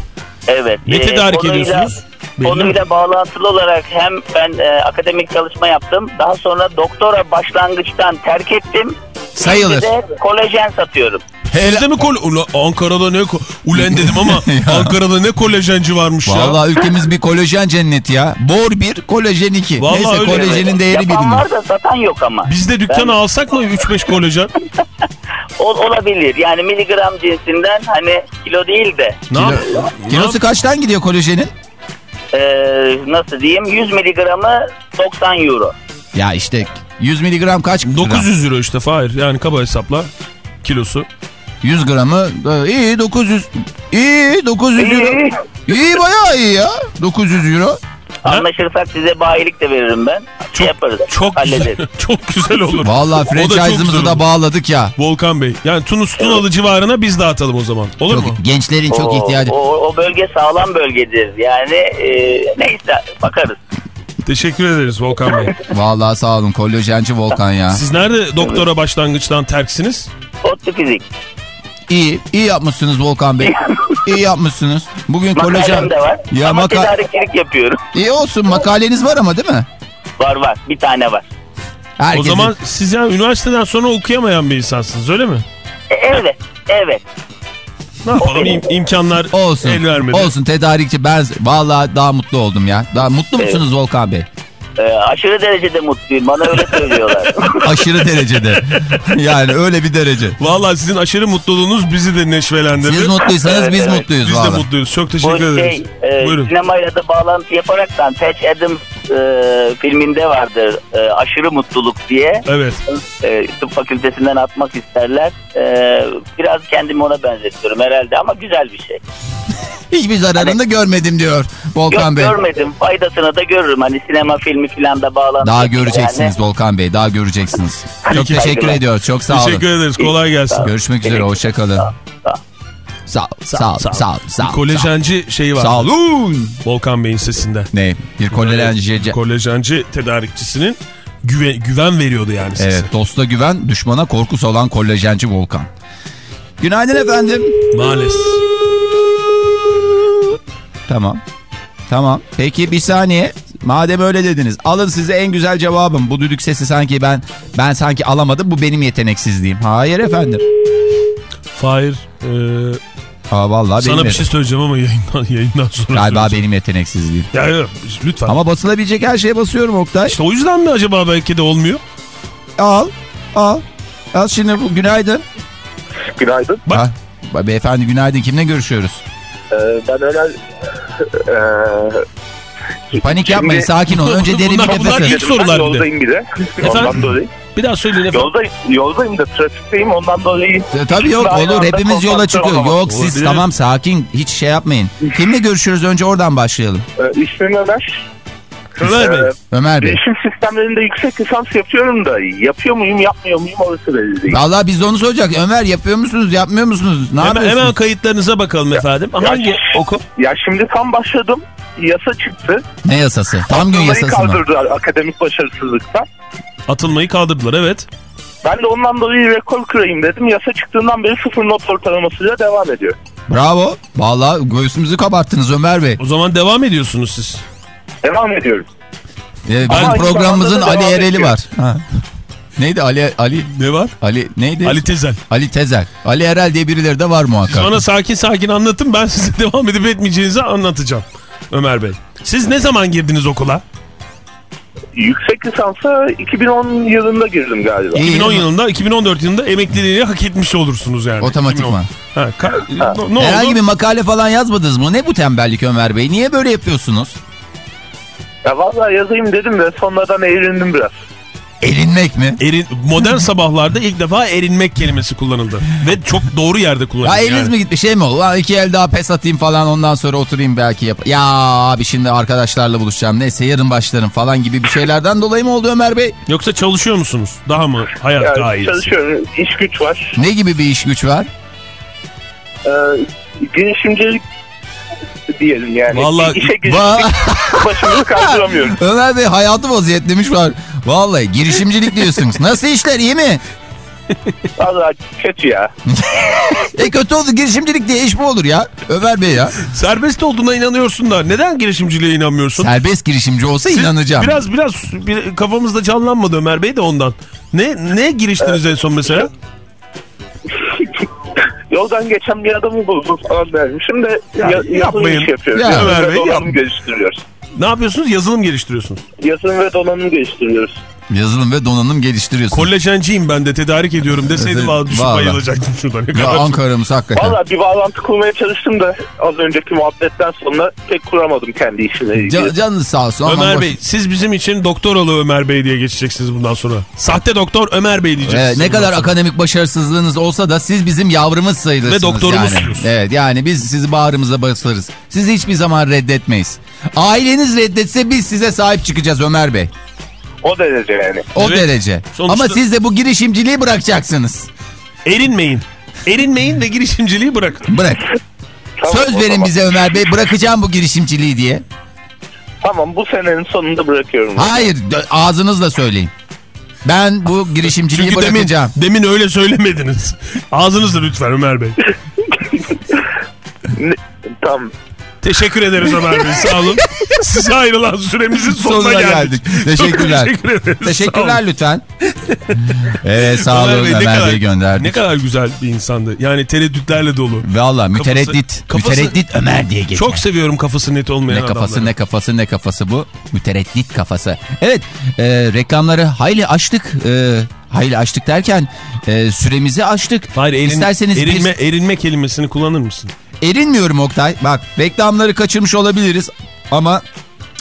Evet. Ne Ee, tedarik konuyla- ediyorsunuz? Konuyla bağlantılı olarak hem ben e, akademik çalışma yaptım. Daha sonra doktora başlangıçtan terk ettim. Sayılır. Şimdi de kolajen satıyorum. Sizde mi kol... Ula, Ankara'da ne... Ulen dedim ama. Ankara'da ne kolajenci varmış ya. Vallahi ülkemiz bir kolajen cenneti ya. Bor 1, kolajen 2. Vallahi Neyse öyle. kolajenin değeri Yapan bilinmiyor. var da satan yok ama. Biz de dükkana alsak mı 3-5 kolajen? Ol- olabilir. Yani miligram cinsinden hani kilo değil de Ne Kilo- Kilosu kaçtan gidiyor kolajenin? e, nasıl diyeyim 100 miligramı 90 euro. Ya işte 100 miligram kaç gram? 900 euro işte Fahir. Yani kaba hesapla kilosu. 100 gramı e, iyi 900 iyi 900 euro. İyi. İyi bayağı iyi ya 900 euro. Anlaşırsak size bayilik de veririm ben. Şey yaparız. Çok güzel, hallederiz. çok güzel olur. Vallahi da çok güzel franchise'ımızı da olur. bağladık ya. Volkan Bey. Yani Tunus Tunalı civarına biz dağıtalım o zaman. Olur Çok, mu? gençlerin çok o, ihtiyacı. O, o bölge sağlam bölgedir. Yani e, neyse bakarız. Teşekkür ederiz Volkan Bey. Vallahi sağ olun kolajenci Volkan ya. Siz nerede doktora başlangıçtan terksiniz? Otlu fizik. İyi, iyi yapmışsınız Volkan Bey. iyi yapmışsınız. Bugün kolajen... Makalem de var. Ya Ama maka... tedarikçilik yapıyorum. İyi olsun makaleniz var ama değil mi? Var var. Bir tane var. Herkesin... O zaman siz yani üniversiteden sonra okuyamayan bir insansınız öyle mi? E, evet. Evet. Ne yapalım İm- imkanlar Olsun. el vermedi. Olsun tedarikçi ben vallahi daha mutlu oldum ya. Daha mutlu musunuz Volkan Bey? E, aşırı derecede mutluyum. Bana öyle söylüyorlar. Aşırı derecede. Yani öyle bir derece. Vallahi sizin aşırı mutluluğunuz bizi de neşvelendirdi. Siz mutluysanız biz Evet, mutluyuz Biz de vallahi. mutluyuz. Çok Bu teşekkür ederiz. şey e, Buyurun. sinemayla da bağlantı yaparaktan Patch Adams e, filminde vardır e, aşırı mutluluk diye Evet. e, tıp fakültesinden atmak isterler. E, biraz kendimi ona benzetiyorum herhalde ama güzel bir şey. Hiçbir zararını görmedim diyor Volkan Yok Bey. görmedim faydasını da görürüm hani sinema filmi falan da bağlantı. Daha göreceksiniz yani. Volkan Bey daha göreceksiniz. Çok Peki. teşekkür ediyoruz çok sağ olun. Teşekkür ederiz. Kolay gelsin. Görüşmek üzere hoşçakalın. Sağ ol, sağ ol, sağ ol, sağ ol. Bir kolajenci şeyi var. Sağ olun. Volkan Bey'in sesinde. Ne? Bir kolajenci. Kolajenci tedarikçisinin güven, güven veriyordu yani sesi. Evet, dosta güven, düşmana korkusu olan kolajenci Volkan. Günaydın efendim. Maalesef. Tamam. Tamam. Peki bir saniye. Madem öyle dediniz. Alın size en güzel cevabım. Bu düdük sesi sanki ben ben sanki alamadım. Bu benim yeteneksizliğim. Hayır efendim. Fahir e, Aa vallahi sana benim bir şey söyleyeceğim ama yayından, yayından sonra Galiba benim yeteneksizliğim. Ya, ya, lütfen. Ama basılabilecek her şeye basıyorum Oktay. İşte o yüzden mi acaba belki de olmuyor? Al. Al. Al şimdi bu günaydın. Günaydın. Bak. Ha, be- beyefendi günaydın. Kimle görüşüyoruz? Ee, ben Önel... Ee, Panik yapmayın. Sakin olun. Önce derin bir Bunlar- nefes bunlar alın. ilk sorular bir de. yoldayım bir de. Efendim? Ondan dolayı. Bir daha söyleyin efendim. Yoldayım, yoldayım da trafikteyim ondan dolayı. E, Tabii yok olur hepimiz yola çıkıyor. olamam. Yok siz Olabilir. tamam sakin hiç şey yapmayın. Kimle görüşüyoruz önce oradan başlayalım. Ee, ismim Ömer. Ömer Bey. Ee, Ömer Bey. Bilişim sistemlerinde yüksek lisans yapıyorum da yapıyor muyum yapmıyor muyum orası belli değil. Valla biz de onu soracak. Ömer yapıyor musunuz yapmıyor musunuz? Ne Hemen, yapıyorsunuz? hemen kayıtlarınıza bakalım efendim. Hangi okul? Ya şimdi tam başladım. Yasa çıktı. Ne yasası? Tam gün Atılmayı yasası mı? kaldırdılar akademik başarısızlıktan. Atılmayı kaldırdılar evet. Ben de ondan dolayı rekor kırayım dedim. Yasa çıktığından beri sıfır not ortalamasıyla devam ediyor. Bravo. Valla göğsümüzü kabarttınız Ömer Bey. O zaman devam ediyorsunuz siz. Devam ediyorum. Ee, bizim programımızın Ali Ereli ediyor. var. Ha. Neydi Ali Ali Ne var? Ali neydi? Ali Tezel. Ali Tezel. Ali Erel diye birileri de var muhakkak. Bana sakin sakin anlatın ben size devam edip etmeyeceğinizi anlatacağım. Ömer Bey. Siz ne zaman girdiniz okula? Yüksek lisansa 2010 yılında girdim galiba. İyi. 2010 yılında, 2014 yılında emekliliği hak etmiş olursunuz yani. Otomatikman. 2010. Ha, ne, ne Herhangi oldu? bir makale falan yazmadınız mı? Ne bu tembellik Ömer Bey? Niye böyle yapıyorsunuz? Ya vallahi yazayım dedim de sonradan eğlendim biraz. Erinmek mi? Erin, modern sabahlarda ilk defa erinmek kelimesi kullanıldı. Ve çok doğru yerde kullanıldı. Ya eliniz yani. mi gitmiş şey mi oldu? Lan iki el daha pes atayım falan ondan sonra oturayım belki yap. Ya abi şimdi arkadaşlarla buluşacağım. Neyse yarın başlarım falan gibi bir şeylerden dolayı mı oldu Ömer Bey? Yoksa çalışıyor musunuz? Daha mı hayat Yani gayesi? çalışıyorum. İş güç var. Ne gibi bir iş güç var? Ee, girişimcilik diyelim yani. Vallahi- İşe Va- başımızı kaldıramıyoruz. Ömer Bey hayatı vaziyetlemiş var. Vallahi girişimcilik diyorsunuz. Nasıl işler iyi mi? Vallahi kötü ya. E kötü oldu girişimcilik diye iş mi olur ya? Ömer Bey ya. Serbest olduğuna inanıyorsun da neden girişimciliğe inanmıyorsun? Serbest girişimci olsa Siz inanacağım. Biraz biraz bir, kafamızda canlanmadı Ömer Bey de ondan. Ne ne giriştiniz en son mesela? Yoldan geçen bir adamı buldum falan dermişim de ya, yazılım yapmayın. iş yapıyoruz. Ya, Yazılım Ömer Bey, yapmayın. geliştiriyoruz. Ne yapıyorsunuz? Yazılım geliştiriyorsunuz. Yazılım ve donanım geliştiriyoruz. Yazılım ve donanım geliştiriyorsun. Kolejenciyim ben de tedarik ediyorum deseydim valla düşüp bayılacaktım şuradan. Ne Ya kadar- Ankara'mız hakikaten. Valla bir bağlantı kurmaya çalıştım da az önceki muhabbetten sonra pek kuramadım kendi işimle ilgili. Can, canınız sağ olsun. ama Ömer boş- Bey siz bizim için doktoralı Ömer Bey diye geçeceksiniz bundan sonra. Sahte doktor Ömer Bey diyeceksiniz. Ee, ne kadar sonra. akademik başarısızlığınız olsa da siz bizim yavrumuz sayılırsınız. Ve doktorumuzsunuz. Yani. Evet yani biz sizi bağrımıza basarız. Sizi hiçbir zaman reddetmeyiz. Aileniz reddetse biz size sahip çıkacağız Ömer Bey. O derece yani. O Evet. derece. Sonuçta- Ama siz de bu girişimciliği bırakacaksınız. Erinmeyin. Erinmeyin ve girişimciliği bırakın. Bırak. Tamam, Söz verin zaman. bize Ömer Bey bırakacağım bu girişimciliği diye. Tamam bu senenin sonunda bırakıyorum. Hayır ağzınızla söyleyin. Ben bu girişimciliği Çünkü demin, bırakacağım. demin öyle söylemediniz. Ağzınızla lütfen Ömer Bey. Ne- Tamam. Teşekkür ederiz Ömer Bey sağ olun. Size ayrılan süremizin sonuna, Sonuna geldik. geldik. Teşekkürler. Çok teşekkür ederiz. Teşekkürler lütfen. evet sağ olun Ömer kadar- Bey gönderdik. Ne kadar güzel bir insandı. Yani tereddütlerle dolu. Valla mütereddit. kafası- mütereddit Ömer diye geçer. Çok seviyorum kafası net olmayan ne kafası adamları. ne kafası ne kafası bu. Mütereddit kafası. Evet e, reklamları hayli açtık. E, hayli açtık derken e, süremizi açtık. Hayır erin, İsterseniz bir- erinme, erinme kelimesini kullanır mısın? Erinmiyorum Oktay. Bak reklamları kaçırmış olabiliriz ama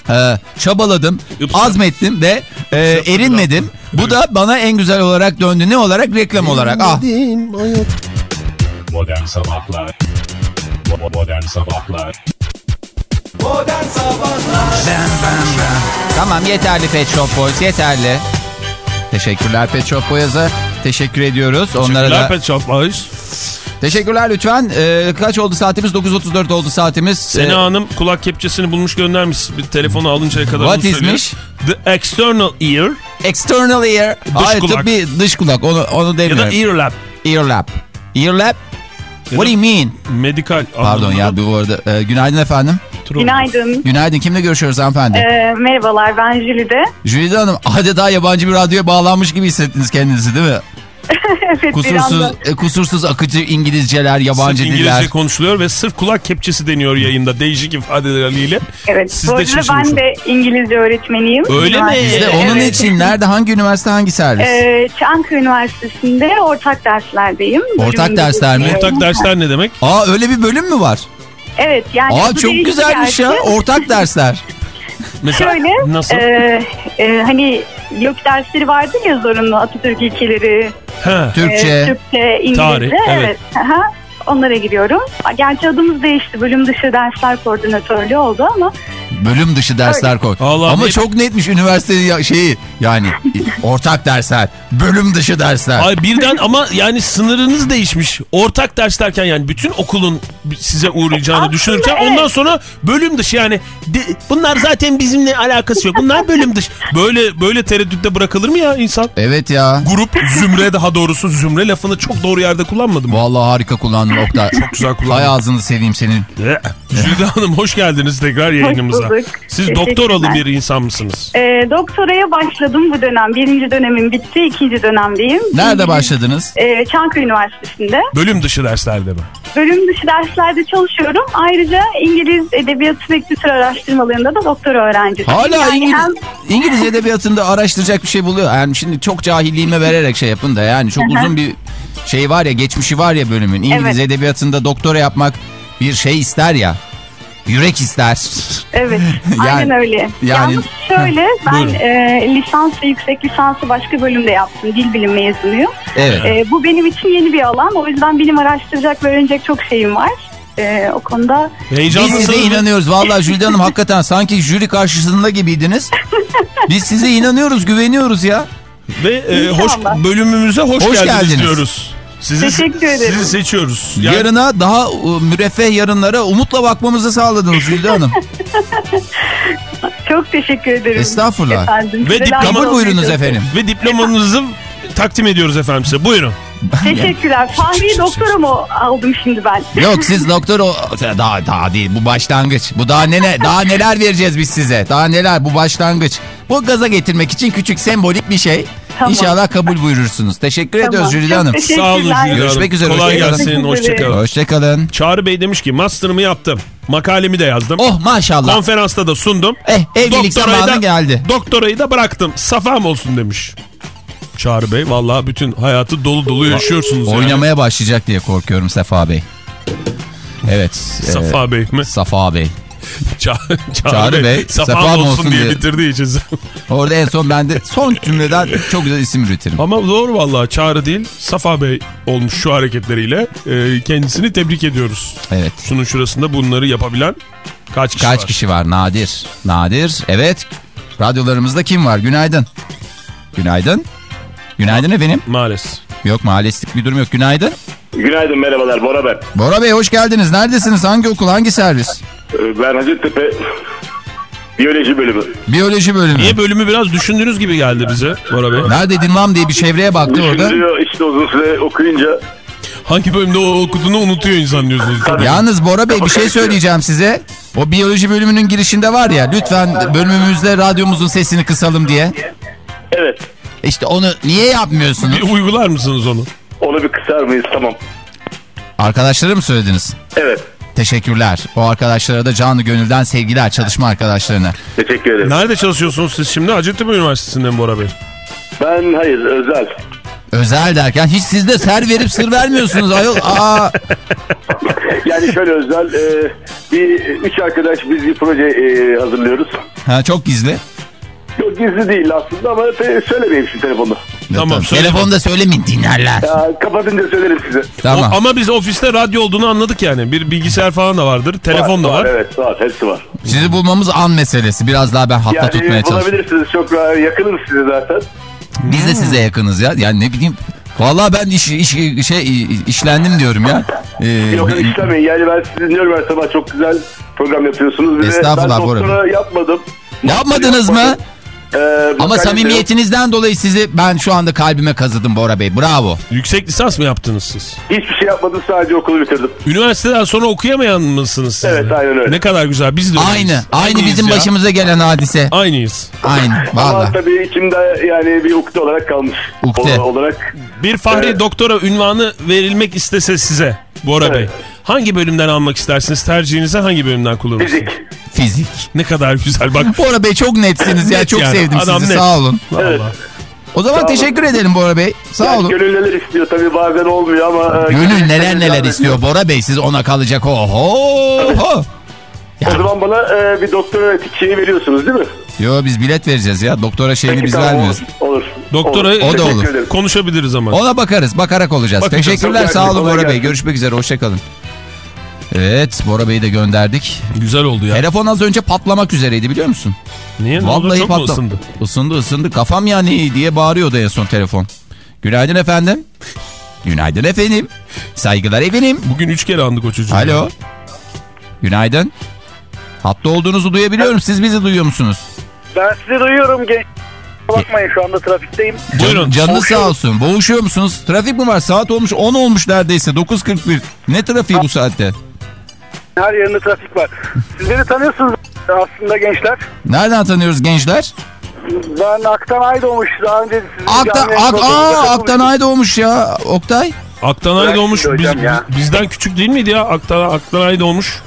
e, çabaladım, Yıpsa. azmettim ve e, erinmedim. Bu da bana en güzel olarak döndü. Ne olarak? Reklam olarak. Ah. Modern Sabahlar Bo- Modern Sabahlar Tamam yeterli Pet Shop Boys yeterli. Teşekkürler Pet Shop Boys'a. Teşekkür ediyoruz. Onlara da Pet Shop Boys. Teşekkürler lütfen. Ee, kaç oldu saatimiz? 9.34 oldu saatimiz. Sena Ee, Hanım kulak kepçesini bulmuş göndermiş. Bir telefonu alıncaya kadar What ismiş? The external ear external ear. Hayır, kulak. tıbbi dış kulak. Onu, onu ya da demiyorum. ear lab. Ear lap. Ear lap? What do you mean? Medikal. Pardon ya bu arada. Ee, günaydın efendim. Günaydın. Günaydın. Kimle görüşüyoruz hanımefendi? Ee, merhabalar ben Jülide. Jülide Hanım adeta yabancı bir radyoya bağlanmış gibi hissettiniz kendinizi değil mi? evet Kusursuz, e, kusursuz akıcı İngilizceler, yabancı Sırf İngilizce diller. konuşuluyor ve sırf kulak kepçesi deniyor yayında değişik ifadeleriyle. Evet. Siz Bu de ben de İngilizce öğretmeniyim. Öyle mi? Biz de Üniversitede, onun evet. için nerede, hangi üniversite, hangi servis? Ee, Çankaya Üniversitesi'nde ortak derslerdeyim. Ortak dersler mi? Ortak dersler ne demek? Aa öyle bir bölüm mü var? Evet yani. Aa çok güzelmiş ya. dersi. Ortak dersler. Mesela Şöyle nasıl? e, e, hani yok dersleri vardı ya zorunlu Atatürk ilkeleri, Ha. Türkçe. e, Türkçe, İngilizce. Tarih, evet. evet. Aha, Onlara giriyorum. Gerçi adımız değişti. Bölüm dışı dersler koordinatörlüğü oldu ama Bölüm dışı dersler koy. Allah Ama ne- çok netmiş üniversitenin ya- şeyi yani ortak dersler, bölüm dışı dersler. Ay birden ama yani sınırınız değişmiş. Ortak ders derken yani bütün okulun size uğrayacağını Aslında düşünürken evet. ondan sonra bölüm dışı yani de- bunlar zaten bizimle alakası yok. Bunlar bölüm dışı. Böyle böyle tereddütte bırakılır mı ya insan? Evet ya. Grup zümre daha doğrusu zümre lafını çok doğru yerde kullanmadım. Vallahi harika kullandın Oktay. Çok güzel kullandın. Hay ağzını seveyim senin. Jülide Hanım hoş geldiniz tekrar yayınımıza. Bulduk. Siz doktoralı bir insan mısınız? e, doktoraya başladım bu dönem. Birinci dönemim bitti. ikinci dönemdeyim. Nerede başladınız? E, Çankaya Üniversitesi'nde. Bölüm dışı derslerde mi? Bölüm dışı derslerde çalışıyorum. Ayrıca İngiliz Edebiyatı ve Kültür Araştırmalarında da doktora öğrencisiyim. Hala Yani İngiliz, hem- İngiliz edebiyatında araştıracak bir şey buluyor. Yani şimdi çok cahilliğime vererek şey yapın da yani çok uzun bir şey var ya geçmişi var ya bölümün. İngiliz Evet. edebiyatında doktora yapmak bir şey ister ya. Yürek ister. Evet, Yani- aynen öyle. yani- Yalnız şöyle, ben Buyurun. e, lisans ve yüksek lisansı başka bölümde yaptım. Dil bilim mezunuyum. Evet. E, bu benim için yeni bir alan. O yüzden bilim araştıracak ve öğrenecek çok şeyim var. E, o konuda Biz Heyecanlısınız size mı? inanıyoruz. Vallahi Jülide Hanım hakikaten sanki jüri karşısında gibiydiniz. Biz size inanıyoruz, güveniyoruz ya. Ve e, hoş bölümümüze hoş, Hoş geldiniz, geldiniz. diyoruz. Sizi, Teşekkür ederim. Sizi seçiyoruz. Yani Yarına daha e, müreffeh yarınlara umutla bakmamızı sağladınız Jülide Hanım. çok teşekkür ederim. Estağfurullah. Efendim, Ve diploma- Kabul buyurunuz efendim. Ve diplomanızı takdim ediyoruz efendim size. Buyurun. Teşekkürler. Fahri doktora mı aldım şimdi ben? Yok siz doktor o daha daha değil bu başlangıç. Bu daha ne daha neler vereceğiz biz size. Daha neler bu başlangıç. Bu gaza getirmek için küçük sembolik bir şey. Tamam. İnşallah kabul buyurursunuz. Teşekkür ediyoruz Tamam. Jülide Çok Hanım. Sağ olun Jülide Hanım. Görüşmek üzere, Kolay gelsin. Hoşçakalın. Hoşçakalın. Çağrı Bey demiş ki master'ımı yaptım. Makalemi de yazdım. Oh maşallah. Konferansta da sundum. Eh evlilik Doktorayı zamanı da- geldi. Doktorayı da bıraktım. Safam olsun demiş. Çağrı Bey vallahi bütün hayatı dolu dolu yaşıyorsunuz. yani. Oynamaya başlayacak diye korkuyorum Sefa Bey. Evet. e, Safa Bey mi? Safa Bey. Ça Çağrı, Çağrı Bey. Bey, Safam olsun, olsun diye, diye. bitirdiği için. Orada en son ben de son cümleden çok güzel isim üretirim. Ama doğru vallahi Çağrı değil Safa Bey olmuş şu hareketleriyle. Ee, kendisini tebrik ediyoruz. Evet. Şunun şurasında bunları yapabilen kaç kişi Kaç var? kişi var? Nadir. Nadir. Evet. Radyolarımızda kim var? Günaydın. Günaydın. Günaydın efendim. Maalesef. Yok maalesef bir durum yok. Günaydın. Günaydın merhabalar Bora ben. Bora Bey hoş geldiniz. Neredesiniz? Hangi okul? Hangi servis? Ee, Ben Hacettepe Biyoloji bölümü. Biyoloji bölümü. Niye bölümü biraz düşündüğünüz gibi geldi bize Bora Bey? Neredeydin lan diye bir çevreye baktı orada. İşte uzun süre okuyunca. Hangi bölümde o okuduğunu unutuyor insan diyorsunuz. Tabii. Yalnız Bora Bey bir şey söyleyeceğim size. O biyoloji bölümünün girişinde var ya lütfen bölümümüzde radyomuzun sesini kısalım diye. Evet. İşte onu niye yapmıyorsunuz? Bir uygular mısınız onu? Onu bir kısar mıyız? Tamam. Arkadaşlara mı söylediniz? Evet. Teşekkürler. O arkadaşlara da canı gönülden sevgiler çalışma arkadaşlarına. Teşekkür ederim. Nerede çalışıyorsunuz siz şimdi? Hacettepe Üniversitesi'nde mi Bora Bey? Ben hayır özel. Özel derken hiç siz de ser verip sır vermiyorsunuz ayol. Aa, Yani şöyle özel. e, bir üç arkadaş biz bir proje e, hazırlıyoruz. ha, çok gizli. Yok gizli değil aslında ama söylemeyeyim şu telefonda. Tamam, söyle Telefonda söylemeyin dinlerler. Ya, kapatınca söylerim size. Tamam. O- ama biz ofiste radyo olduğunu anladık yani. Bir bilgisayar falan da vardır. Telefon da var. Evet var hepsi var. Sizi bulmamız an meselesi. Biraz daha ben hatta tutmaya Yani çalışıyorum. bulabilirsiniz çok rahat yakınız size zaten. Biz de size yakınız ya. Yani ne bileyim. Vallahi ben iş, iş şey işlendim diyorum ya. Ee, Yok işlemeyin yani ben sizi dinliyorum her sabah çok güzel program yapıyorsunuz. Bir Estağfurullah, Ben doktora yapmadım. Yapmadınız mı? Ee, Ama samimiyetinizden dolayı sizi ben şu anda kalbime kazıdım Bora Bey. Bravo. Yüksek lisans mı yaptınız siz? Hiçbir şey yapmadım sadece okulu bitirdim. Üniversiteden sonra okuyamayan mısınız siz? Evet, aynen öyle. Ne kadar güzel. Biz de. Aynı. Aynı Aynıyız bizim ya. başımıza gelen hadise. Aynıyız. Aynı. Ama Valla. tabii içimde yani bir ukde olarak kalmış. Ukde. O- olarak. Bir Fahri Evet. doktora ünvanı verilmek istese size Bora Evet. Bey. Hangi bölümden almak istersiniz? Tercihinizi hangi bölümden kullanırsınız? Fizik. Fizik. Ne kadar güzel bak. Bora Bey çok netsiniz ya. Net Çok yani. sevdim Adam sizi. net. Sağ olun. Evet. Vallahi. O zaman Sağ olun. teşekkür edelim Bora Bey. Sağ Yani olun. Gönül neler istiyor tabii bazen olmuyor ama. e, Gönül neler neler istiyor Bora Bey. Siz ona kalacak. Oho. O zaman bana e, bir doktora etik şeyi veriyorsunuz değil mi? Yo biz bilet vereceğiz ya. Doktora şeyini Peki, biz tamam, vermiyoruz. Olur. olur. Doktora Olur. O da olur. ederim. konuşabiliriz ama. Ona bakarız. Bakarak olacağız. Bakacağız. Teşekkürler. Çok Sağ olun Bora Bey. Görüşmek üzere. Hoşçakalın. Evet Bora Bey'i de gönderdik. Güzel oldu ya. Telefon az önce patlamak üzereydi biliyor musun? Niye? Vallahi Çok mu patladı. ısındı? Isındı ısındı. Kafam yani diye bağırıyordu en son telefon. Günaydın efendim. Günaydın efendim. Saygılar efendim. Bugün üç kere andık o çocuğu. Alo. Günaydın. Hatta olduğunuzu duyabiliyorum. Siz bizi duyuyor musunuz? Ben sizi duyuyorum genç. Bakmayın şu anda trafikteyim. Buyurun. Canınız Boğuşuyorum. sağ olsun. Boğuşuyor musunuz? Trafik mi var? Saat olmuş 10 olmuş neredeyse. 9.41. Ne trafiği bu saatte? Her yerinde trafik var. Siz beni tanıyorsunuz aslında gençler. Nereden tanıyoruz gençler? Ben Aktan Aydoğmuş. Daha önce sizin Aktan, yayın Ak, aa. Aktan Ay doğmuş ya. Oktay. Aktanay Bırak doğmuş. Biz, ya. bizden küçük değil miydi ya? Aktan, Aktanay doğmuş.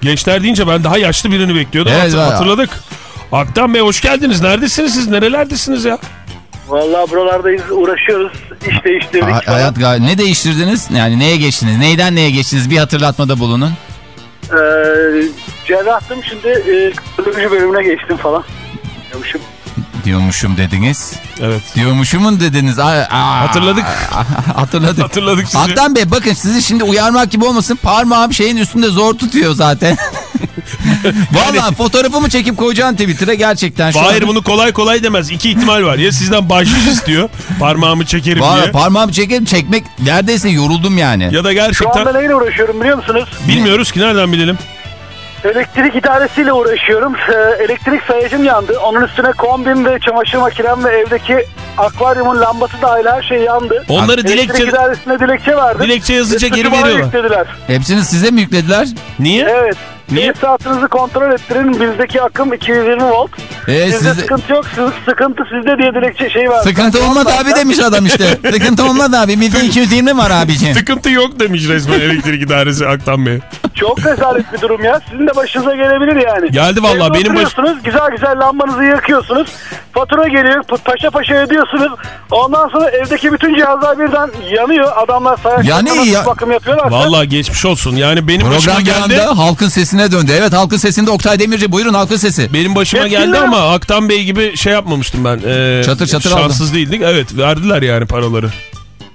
Gençler deyince ben daha yaşlı birini bekliyordum. Evet, Hat- var. hatırladık. Aktan Bey hoş geldiniz. Neredesiniz siz? Nerelerdesiniz ya? Vallahi buralardayız uğraşıyoruz. İş değiştirdik Ha- falan. hayat gayet. Ne değiştirdiniz? Yani neye geçtiniz? Neyden neye geçtiniz? Bir hatırlatmada bulunun. Ee, cerrahtım şimdi e, kardiyoloji bölümüne geçtim falan. Diyormuşum. Diyormuşum dediniz. Evet. Diyormuşumun dediniz. Aa, aa, Hatırladık. Hatırladık. Hatırladık sizi. Aktan Bey bakın sizi şimdi uyarmak gibi olmasın. Parmağım şeyin üstünde zor tutuyor zaten. Vallahi fotoğrafımı çekip koyacağım Twitter'a gerçekten. Şu Hayır anda- bunu kolay kolay demez. İki ihtimal var. Ya sizden bahşiş istiyor. Parmağımı çekerim Vallahi diye. parmağımı çekerim çekmek neredeyse yoruldum yani. Ya da Şu gerçekten anda neyle uğraşıyorum biliyor musunuz? bilmiyoruz ki nereden bilelim. Elektrik idaresiyle uğraşıyorum. Ee, elektrik sayacım yandı. Onun üstüne kombim ve çamaşır makinem ve evdeki akvaryumun lambası dahil her şey yandı. Onları Elektrik dilekçe idaresine dilekçe verdim. dilekçe Suçu geri veriyorlar. Hepsini size mi yüklediler? Niye? Evet. Niye? Tesisatınızı kontrol ettirin. Bizdeki akım 220 volt. Ee, Sizde siz- sıkıntı yok. Siz, sıkıntı sizde diye dilekçe şey var. Sıkıntı olmadı abi demiş adam işte. Sıkıntı olmadı abi. Bizde 220 var abiciğim. Sıkıntı yok demiş resmen elektrik idaresi Aktan Bey. Çok rezalet bir durum ya. Sizin de başınıza gelebilir yani. Geldi vallahi, Evde benim baş- Güzel güzel lambanızı yakıyorsunuz. Fatura geliyor. pa- Paşa paşa ödüyorsunuz. Ondan sonra evdeki bütün cihazlar birden yanıyor. Adamlar sayaç Yani ya- bakım yapıyorlar. Vallahi geçmiş olsun. Yani benim başıma Program bir geldi. halkın sesine döndü. Evet halkın sesinde Oktay Demirci. Buyurun halkın sesi. Benim başıma Yetkililer- geldi ama Aktan Bey gibi şey yapmamıştım ben. Ee, Çatır çatır Şanssız değildik. Evet verdiler yani paraları.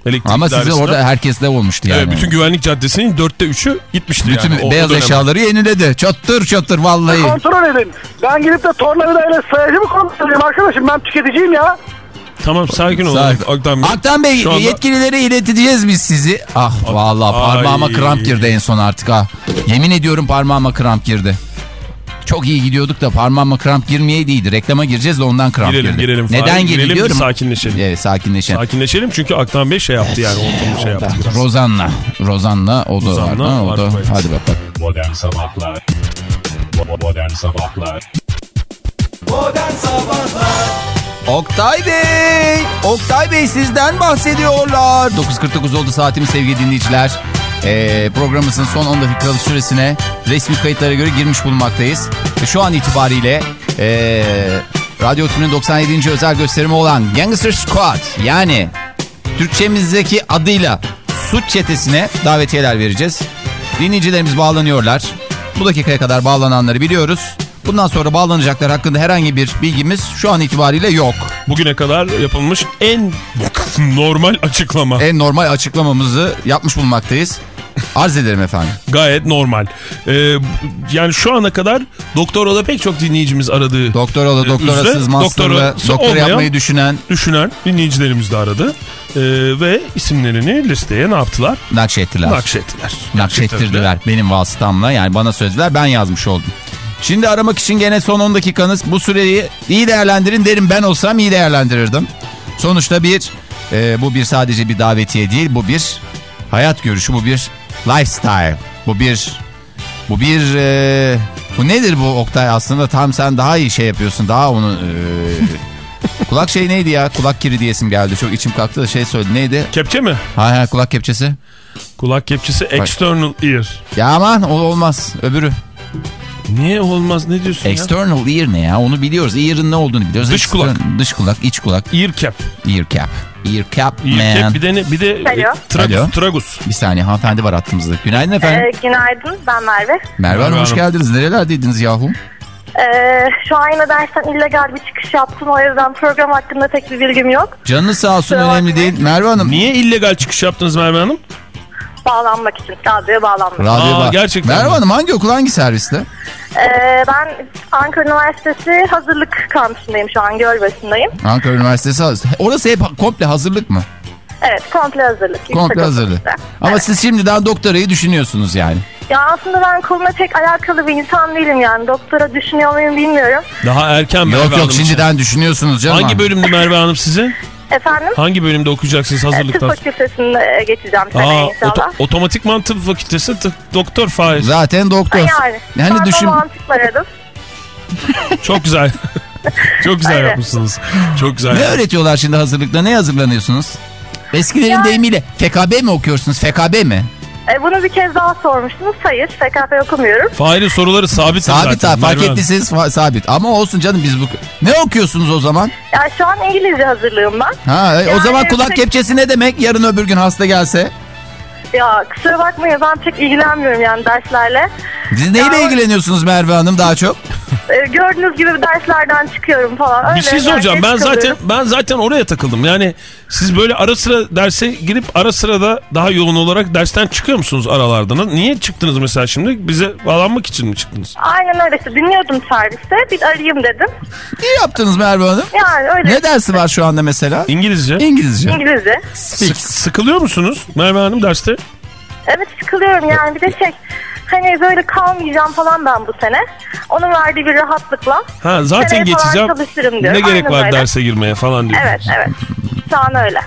Elektrik Ama sizin orada herkeste olmuştu yani. Evet, bütün güvenlik caddesinin dörtte üçü gitmişti Bütün yani. o beyaz dönem. eşyaları yeniledi. Çatır çatır vallahi. Kontrol edin. Ben gidip de tornavidayla sayacı mı kontrol edeyim arkadaşım? Ben tüketiciyim ya. Tamam sakin olun Sakin. Aktan Bey. Aktan Bey Şu anda- yetkililere ileteceğiz biz sizi. Ah vallahi Ay. parmağıma kramp girdi en son artık ha. Yemin ediyorum parmağıma kramp girdi. Çok iyi gidiyorduk da parmağıma kramp girmeyeydi. Reklama gireceğiz de ondan kramp Girelim, girdi. girelim. Neden girelim, bir diyorum. sakinleşelim. Evet sakinleşelim. Sakinleşelim çünkü Aktan Bey şey yaptı yani ortamı şey yaptı. biraz. Rozanna. Rozanna o da Rozanna var. O da. Hadi bakalım. Modern Sabahlar Bo- Modern Sabahlar Oktay Bey! Oktay Bey sizden bahsediyorlar. 9.49 oldu saatimiz sevgili dinleyiciler. Ee, programımızın son 10 dakikalık süresine resmi kayıtlara göre girmiş bulunmaktayız. Şu an itibariyle ee, Radyo Tünün 97. özel gösterimi olan Gangster Squad yani Türkçemizdeki adıyla suç çetesine davetiyeler vereceğiz. Dinleyicilerimiz bağlanıyorlar. Bu dakikaya kadar bağlananları biliyoruz. Bundan sonra bağlanacaklar hakkında herhangi bir bilgimiz şu an itibariyle yok. Bugüne kadar yapılmış en normal açıklama. En normal açıklamamızı yapmış bulunmaktayız. Arz ederim efendim. Gayet normal. Ee, yani şu ana kadar doktora da pek çok dinleyicimiz aradığı Doktoralı, e, doktorasız, doktorası doktor olmayan, yapmayı düşünen düşünen dinleyicilerimiz de aradı. Ee, ve isimlerini listeye ne yaptılar? nakşettiler. Nakşettiler. Nakşettirdiler benim vasıtamla yani bana sözler ben yazmış oldum. Şimdi aramak için gene son 10 dakikanız bu süreyi iyi değerlendirin derim ben olsam iyi değerlendirirdim. Sonuçta bir e, bu bir sadece bir davetiye değil bu bir hayat görüşü bu bir lifestyle bu bir bu bir e, bu nedir bu Oktay aslında tam sen daha iyi şey yapıyorsun daha onu e, kulak şey neydi ya kulak kiri diyesim geldi çok içim kalktı da şey söyledi neydi? Kepçe mi? Ha ha kulak kepçesi. Kulak kepçesi external ear. Ya aman o olmaz öbürü. Niye olmaz ne diyorsun ya? External ear ne ya? Onu biliyoruz. Ear'ın ne olduğunu biliyoruz. Dış Extern- kulak. Dış kulak, iç kulak. Ear cap. Ear cap. Ear cap Ear man. cap bir de ne? Bir de e, tragus. Alo. tragus. Bir saniye hanımefendi var hattımızda. Günaydın efendim. Ee, günaydın ben Merve. Merve Hanım hoş geldiniz. Nerelerdeydiniz yahu? Ee, şu an yine dersten illegal bir çıkış yaptım. O yüzden program hakkında tek bir bilgim yok. Canınız sağ olsun Kusura önemli bakmayın. değil. Merve Hanım. Niye illegal çıkış yaptınız Merve Hanım? Bağlanmak için. Radyoya bağlanmak için. Radyoya Aa, bak. gerçekten Merve mi? Hanım hangi okul hangi serviste? Ee, ben Ankara Üniversitesi hazırlık kampüsündeyim şu an. Gölbaşı'ndayım. Ankara Üniversitesi. Orası hep komple hazırlık mı? Evet komple hazırlık. Komple hazırlık. Ama Evet. siz şimdiden doktorayı düşünüyorsunuz yani. Ya aslında ben konuyla pek alakalı bir insan değilim yani. Doktora düşünüyor muyum bilmiyorum. Daha erken Merve Yok Hanım yok için. şimdiden düşünüyorsunuz canım. Hangi bölümdü Merve Hanım sizin? Efendim? Hangi bölümde okuyacaksınız Tıp hazırlıktan? fakültesinde e, geçeceğim seneye Aa, inşallah. oto- otomatikman tıp fakültesi tıp- doktor Fahir. Zaten doktor. Yani. Yani düşün. Çok güzel. Çok güzel Aynen. yapmışsınız. Çok güzel. Ne öğretiyorlar şimdi hazırlıkta? Ne hazırlanıyorsunuz? Eskilerin Yani- deyimiyle FKB mi okuyorsunuz? FKB mi? E, bunu bir kez daha sormuştunuz. Hayır, SKP okumuyorum. Fahir'in soruları sabit Sabit zaten. ha, fark Merve ettiyseniz fa- sabit. Ama olsun canım biz bu... Ne okuyorsunuz o zaman? Ya şu an İngilizce hazırlığım ben. Ha, e, o Yani zaman kulak pek- kepçesi ne demek? Yarın öbür gün hasta gelse. Ya kusura bakmayın ben pek ilgilenmiyorum yani derslerle. Siz neyle Ya- ilgileniyorsunuz Merve Hanım daha çok? E, gördüğünüz gibi derslerden çıkıyorum falan. Öyle Bir şey soracağım. Ben zaten kalıyorum. ben zaten oraya takıldım. Yani siz böyle ara sıra derse girip ara sıra da daha yoğun olarak dersten çıkıyor musunuz aralardan? Niye çıktınız mesela şimdi? Bize bağlanmak için mi çıktınız? Aynen öyle işte dinliyordum serviste. Bir arayayım dedim. İyi yaptınız Merve Hanım. Yani öyle. Ne dersi var şu anda mesela? İngilizce. İngilizce. İngilizce. Sık- sıkılıyor musunuz Merve Hanım derste? Evet sıkılıyorum yani bir de şey hani böyle kalmayacağım falan ben bu sene. Onun verdiği bir rahatlıkla. Ha zaten seneye geçeceğim. çalışırım Ne gerek Aynen var öyle. derse girmeye falan diyor. Evet evet. Şu an öyle.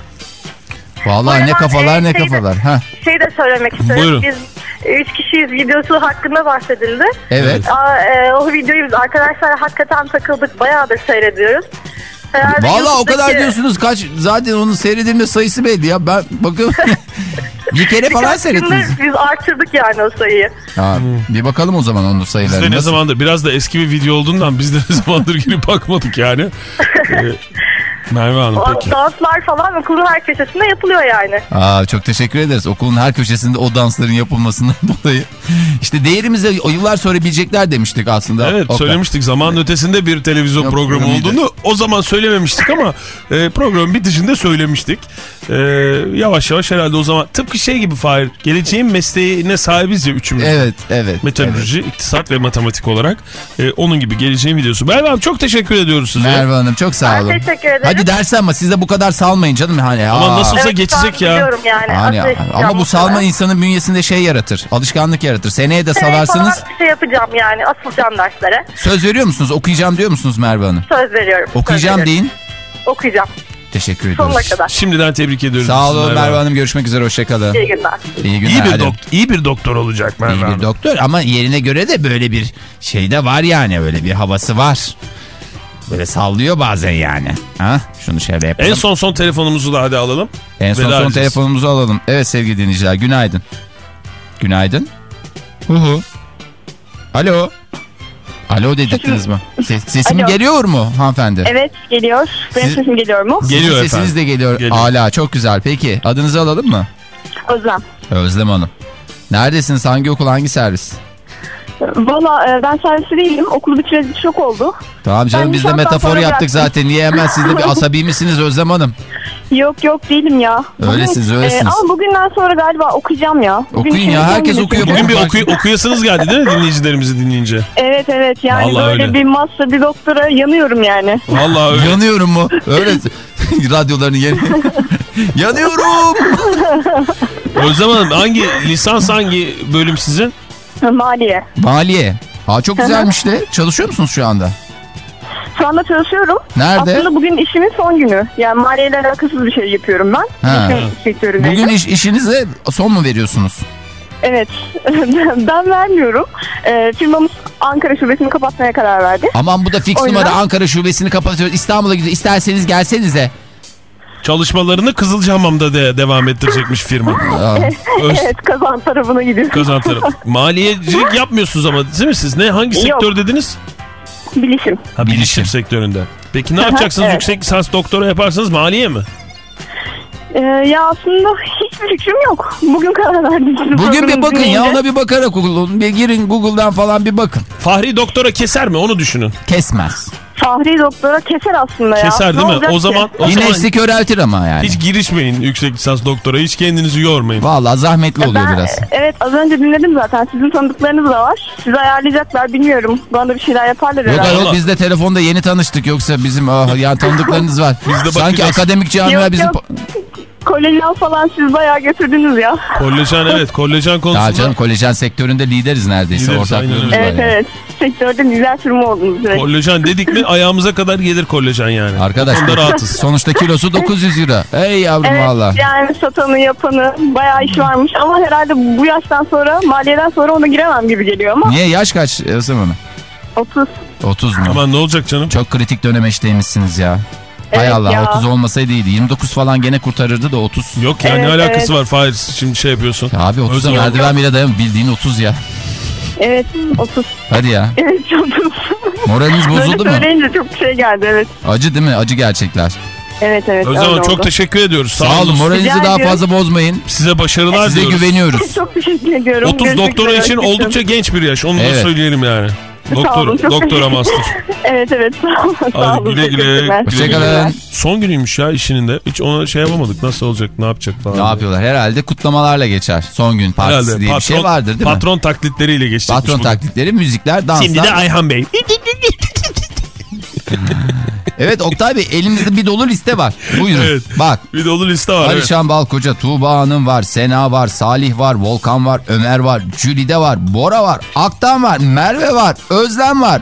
Vallahi ne kafalar ne kafalar. Ha, Şey de söylemek isterim. Buyurun. Biz üç kişiyiz videosu hakkında bahsedildi. Evet. Aa, e, o videoyu biz arkadaşlar hakikaten takıldık. Bayağıdır seyrediyoruz. Herhalde Vallahi o kadar diyorsunuz kaç zaten onun seyredilme sayısı belli ya. Ben bakıyorum bir kere falan Birkaç seyrettiniz. Biz artırdık yani o sayıyı. Ha, bir bakalım o zaman onun Biz sayılarına. de ne zamandır biraz da eski bir video olduğundan biz de ne zamandır girip bakmadık yani. Merve Hanım O peki. danslar falan okulun her köşesinde yapılıyor yani. Aa, çok teşekkür ederiz. Okulun her köşesinde o dansların yapılmasından dolayı. İşte değerimizi o yıllar sonra bilecekler demiştik aslında. Evet Oktay. söylemiştik zaman ötesinde bir televizyon Yok, programı olduğunu o zaman söylememiştik ama e, programın bitişinde söylemiştik. E, yavaş yavaş herhalde o zaman tıpkı şey gibi Fahir geleceğin mesleğine sahibiz ya üçümüz. Evet evet. Metalürji, iktisat ve matematik olarak E, onun gibi geleceğin videosu. Merve Hanım çok teşekkür ediyoruz size. Merve Hanım çok sağ Ben olun. teşekkür ederim. Hadi derse ama siz de bu kadar salmayın canım. Hani, Ama aa. nasıl olsa Evet, geçecek ben ya. biliyorum yani. Hani, ama bu salma mesela. insanın bünyesinde şey yaratır. Alışkanlık yaratır. Seneye de Seneye salarsınız. falan şey yapacağım yani. Asılacağım derslere. Söz veriyor musunuz? Okuyacağım diyor musunuz Merve Hanım? Söz veriyorum. söz Okuyacağım veriyorum. deyin. Okuyacağım. Teşekkür Sonuna ediyoruz. kadar. Şimdiden tebrik ediyoruz. Sağ olun Merve Hanım. Görüşmek üzere. Hoşçakalın. İyi günler. İyi günler. İyi bir, doktor, iyi bir doktor olacak Merve İyi Hanım. bir doktor ama yerine göre de böyle bir şey de var yani. Öyle bir havası var. Böyle sallıyor bazen yani. Ha? Şunu şöyle yapalım. En son son telefonumuzu da hadi alalım. En son Veda son edeceğiz. telefonumuzu alalım. Evet sevgili dinleyiciler günaydın. Günaydın. Hu hu. Alo. Alo dedirttiniz mi? Ses, sesim Alo. geliyor mu hanımefendi? Evet geliyor. Benim Siz- sesim geliyor mu? Sizin Geliyor sesiniz efendim. de geliyor. Geliyor. Hala çok güzel. Peki adınızı alalım mı? Özlem. Özlem Hanım. Neredesiniz? Hangi okul? Hangi servis? Valla e, ben servisi değilim. Okulu bitireli çok oldu. Tamam canım Ben biz de metafor yaptık bıraktım. zaten. Niye hemen siz de bir asabi misiniz Özlem Hanım? Yok yok değilim ya. Öylesiniz, öylesiniz. ama bugünden sonra galiba okuyacağım ya. Bugün Okuyun ya, herkes okuyor. Bugün bir okuy okuyasınız geldi değil mi dinleyicilerimizi dinleyince? Evet evet yani Vallahi böyle öyle. bir master bir doktora yanıyorum yani. Vallahi öyle. Yanıyorum mu? Öyle radyolarını yeni. Yanıyorum. Özlem Hanım hangi lisans hangi bölüm sizin? Maliye. Maliye. Ha çok güzelmiş de. Çalışıyor musunuz şu anda? Şu anda çalışıyorum. Nerede? Aslında bugün işimin son günü. Yani maliyeyle alakasız bir şey yapıyorum ben. Ha. Bugün iş, işinize son mu veriyorsunuz? Evet. ben vermiyorum. Ee, firmamız Ankara şubesini kapatmaya karar verdi. Aman bu da fix O yüzden- numara Ankara şubesini kapatıyor. İstanbul'a gidiyor. İsterseniz gelsenize. Çalışmalarını Kızılcahamam'da de devam ettirecekmiş firma. Öz- Evet kazan tarafına gidiyorum. Kazan tarafı. Maliyecilik yapmıyorsunuz ama değil mi siz? Ne hangi Yok. sektör dediniz? Bilişim. Ha bilişim, Bilişim. sektöründe. Peki ne yapacaksınız? Evet. Yüksek lisans doktora yaparsanız maliye mi? Ee, ya aslında hiçbir fikrim yok. Bugün karar verdim. Bugün bir bakın ya dinleyince. ona bir bakarak Google'un. Bir girin Google'dan falan bir bakın. Fahri doktora keser mi onu düşünün. Kesmez. Fahri doktora keser aslında ya. Keser Ne değil mi? olacak O zaman o Yine zaman eksik köreltir ama yani. hiç girişmeyin yüksek lisans doktora. Hiç kendinizi yormayın. Vallahi zahmetli oluyor Ben, biraz. evet az önce dinledim zaten. Sizin tanıdıklarınız da var. Sizi ayarlayacaklar bilmiyorum. Bana da bir şeyler yaparlar Yok herhalde. ayol biz de telefonda yeni tanıştık yoksa bizim ah, yani tanıdıklarınız var. Biz de Sanki bakacağız. akademik camia Yok, bizim... yok. Kolajen falan siz bayağı götürdünüz ya. Kollajen evet kollajen konusunda. Ya canım kolajen sektöründe lideriz neredeyse. Lideriz, Ortaklığımız var. Evet yani. evet. Sektörde lider firma oldunuz direkt. Kollajen dedik mi ayağımıza kadar gelir kollajen yani. Arkadaş rahatız. sonuçta kilosu 900 lira. Ey yavrum Evet valla. yani satanı yapanı bayağı iş varmış ama herhalde bu yaştan sonra maliyeden sonra ona giremem gibi geliyor ama Niye yaş kaç Yasemin Hanım? 30 30 mu? Aman ne olacak canım? Çok kritik dönem eşteymişsiniz ya. Hay Evet Allah ya. 30 olmasaydı iyiydi. 29 falan gene kurtarırdı da 30. Yok ya ne Evet, alakası evet. var Fahir şimdi şey yapıyorsun. Ya abi 30'a Özel- merdiven bile dayanmıyor. Bildiğin 30 ya. Evet 30 Hadi ya. evet 30 Moraliniz bozuldu mu? söyleyince çok şey geldi evet. Acı değil mi? Acı gerçekler. Evet evet. Özlem Hanım çok teşekkür ediyoruz. Sağ, Sağ olun. Moralinizi Rica daha ediyorum. fazla bozmayın. Size başarılar Size diliyoruz. güveniyoruz. Çok teşekkür ediyorum. 30 Görüşmek doktora için oldukça genç bir yaş. Onu da Evet. söyleyelim yani. Sağ Doktor, doktora master. Evet evet sağ olun. Sağ Hadi olun. güle güle. Hoşçakalın. Son günüymüş ya işinin de. Hiç ona şey yapamadık. Nasıl olacak, ne yapacak falan. Ne yapıyorlar? Herhalde kutlamalarla geçer. Son gün partisi Herhalde diye bir şey vardır değil mi? patron taklitleriyle geçecekmiş Patron bu. taklitleri, müzikler, danslar. Şimdi de Ayhan Bey. Evet Oktay Bey elimizde bir dolu liste var. Buyurun. Evet. Bak. Bir dolu liste var. evet. Alişan Balkoca, Tuğba Hanım var, Sena var, Salih var, Volkan var, Ömer var, Jülide var, Bora var, Aktan var, Merve var, Özlem var.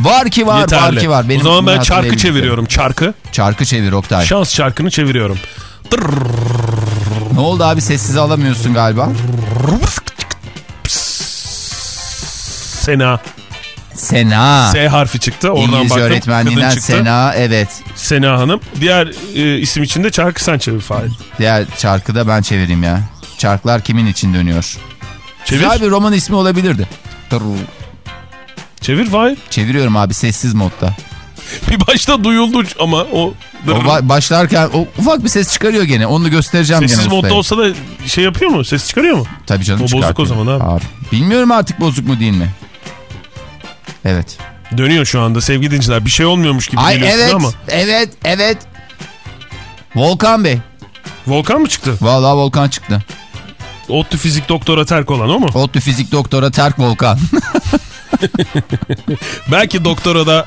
Var ki var, Yeterli. var ki var. o zaman ben çarkı çeviriyorum. Çarkı. Çarkı çevir Oktay. Şans çarkını çeviriyorum. Ne oldu abi sessiz alamıyorsun galiba. Sena. Sena. S harfi çıktı. Oradan İngilizce baktım. öğretmenliğinden çıktı. Sena evet. Sena Hanım. Diğer e, isim için de çarkı sen çevir Fahir. Diğer çarkı da ben çevireyim ya. Çarklar kimin için dönüyor? Çevir. Güzel bir roman ismi olabilirdi. Çevir Fahir. Çeviriyorum abi sessiz modda. Bir başta duyuldu ama o... O ba- başlarken o ufak bir ses çıkarıyor gene. Onu göstereceğim Sessiz gene modda ustaya. olsa da şey yapıyor mu? Ses çıkarıyor mu? Tabii canım O bozuk çıkartıyor. o zaman abi. Bilmiyorum artık bozuk mu değil mi? Evet. Dönüyor şu anda sevgili dinciler. Bir şey olmuyormuş gibi Ay evet, ama. evet, evet. Volkan Bey. Volkan mı çıktı? Vallahi Volkan çıktı. ODTÜ fizik doktora terk olan o mu? ODTÜ fizik doktora Terk Volkan. Belki doktora da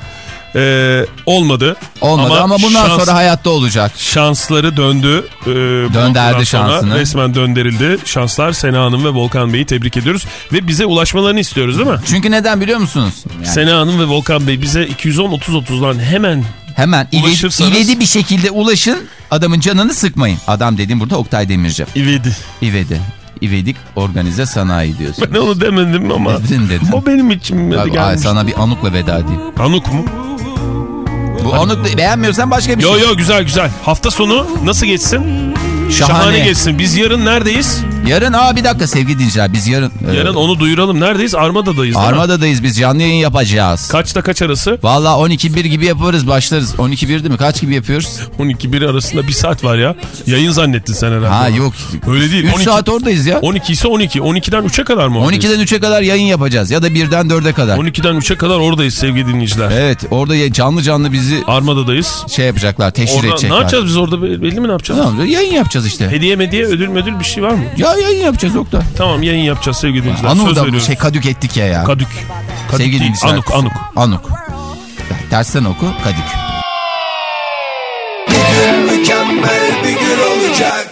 e, olmadı. Olmadı ama, bundan şans- sonra hayatta olacak. Şansları döndü. E, bu Dönderdi şansını. Resmen dönderildi. Şanslar Sena Hanım ve Volkan Bey'i tebrik ediyoruz. Ve bize ulaşmalarını istiyoruz değil mi? Çünkü neden biliyor musunuz? Yani Sena Hanım ve Volkan Bey bize 210-30-30'dan hemen hemen Ulaşırsanız- ivedi bir şekilde ulaşın. Adamın canını sıkmayın. Adam dediğim burada Oktay Demirci. ivedi. İvedi. İvedik organize sanayi diyorsun. Ben onu demedim ama. Dedin dedin. O benim içime Abi, ay, sana bir anukla veda edeyim. Anuk mu? Bu anuk beğenmiyorsan başka bir Yo şey. yo güzel güzel. Hafta sonu nasıl geçsin? Şahane. Şahane geçsin. Biz yarın neredeyiz? Yarın aa bir dakika sevgili dinleyiciler biz yarın e, Yarın onu duyuralım. Neredeyiz? Armada'dayız? Armada'dayız biz canlı yayın yapacağız. Kaçta kaç arası? Valla 12-1 gibi yaparız başlarız. 12-1 değil mi? Kaç gibi yapıyoruz? 12-1 arasında bir saat var ya. Yayın zannettin sen herhalde. Ha yok. Öyle değil. 3 12 saat oradayız ya. 12 ise 12. 12'den 3'e kadar mı oradayız? 12'den 3'e kadar yayın yapacağız ya da 1'den 4'e kadar. 12'den 3'e kadar oradayız sevgili dinleyiciler. Evet orada canlı canlı bizi Armada'dayız. şey yapacaklar teşhir Orada, edecekler. ne yapacağız biz orada belli mi ne yapacağız? Tamam, yayın yapacağız işte. Hediye mediye ödül müdül bir şey var mı? Ya yayın yapacağız Oktay. Tamam yayın yapacağız sevgili dinleyiciler. Söz Anuk'da bu veriyoruz. şey kadük ettik ya ya. Kadük. Kadük Sevgili dinleyiciler. Anuk Anuk. Anuk. Tersten oku kadük. Mükemmel bir gün olacak.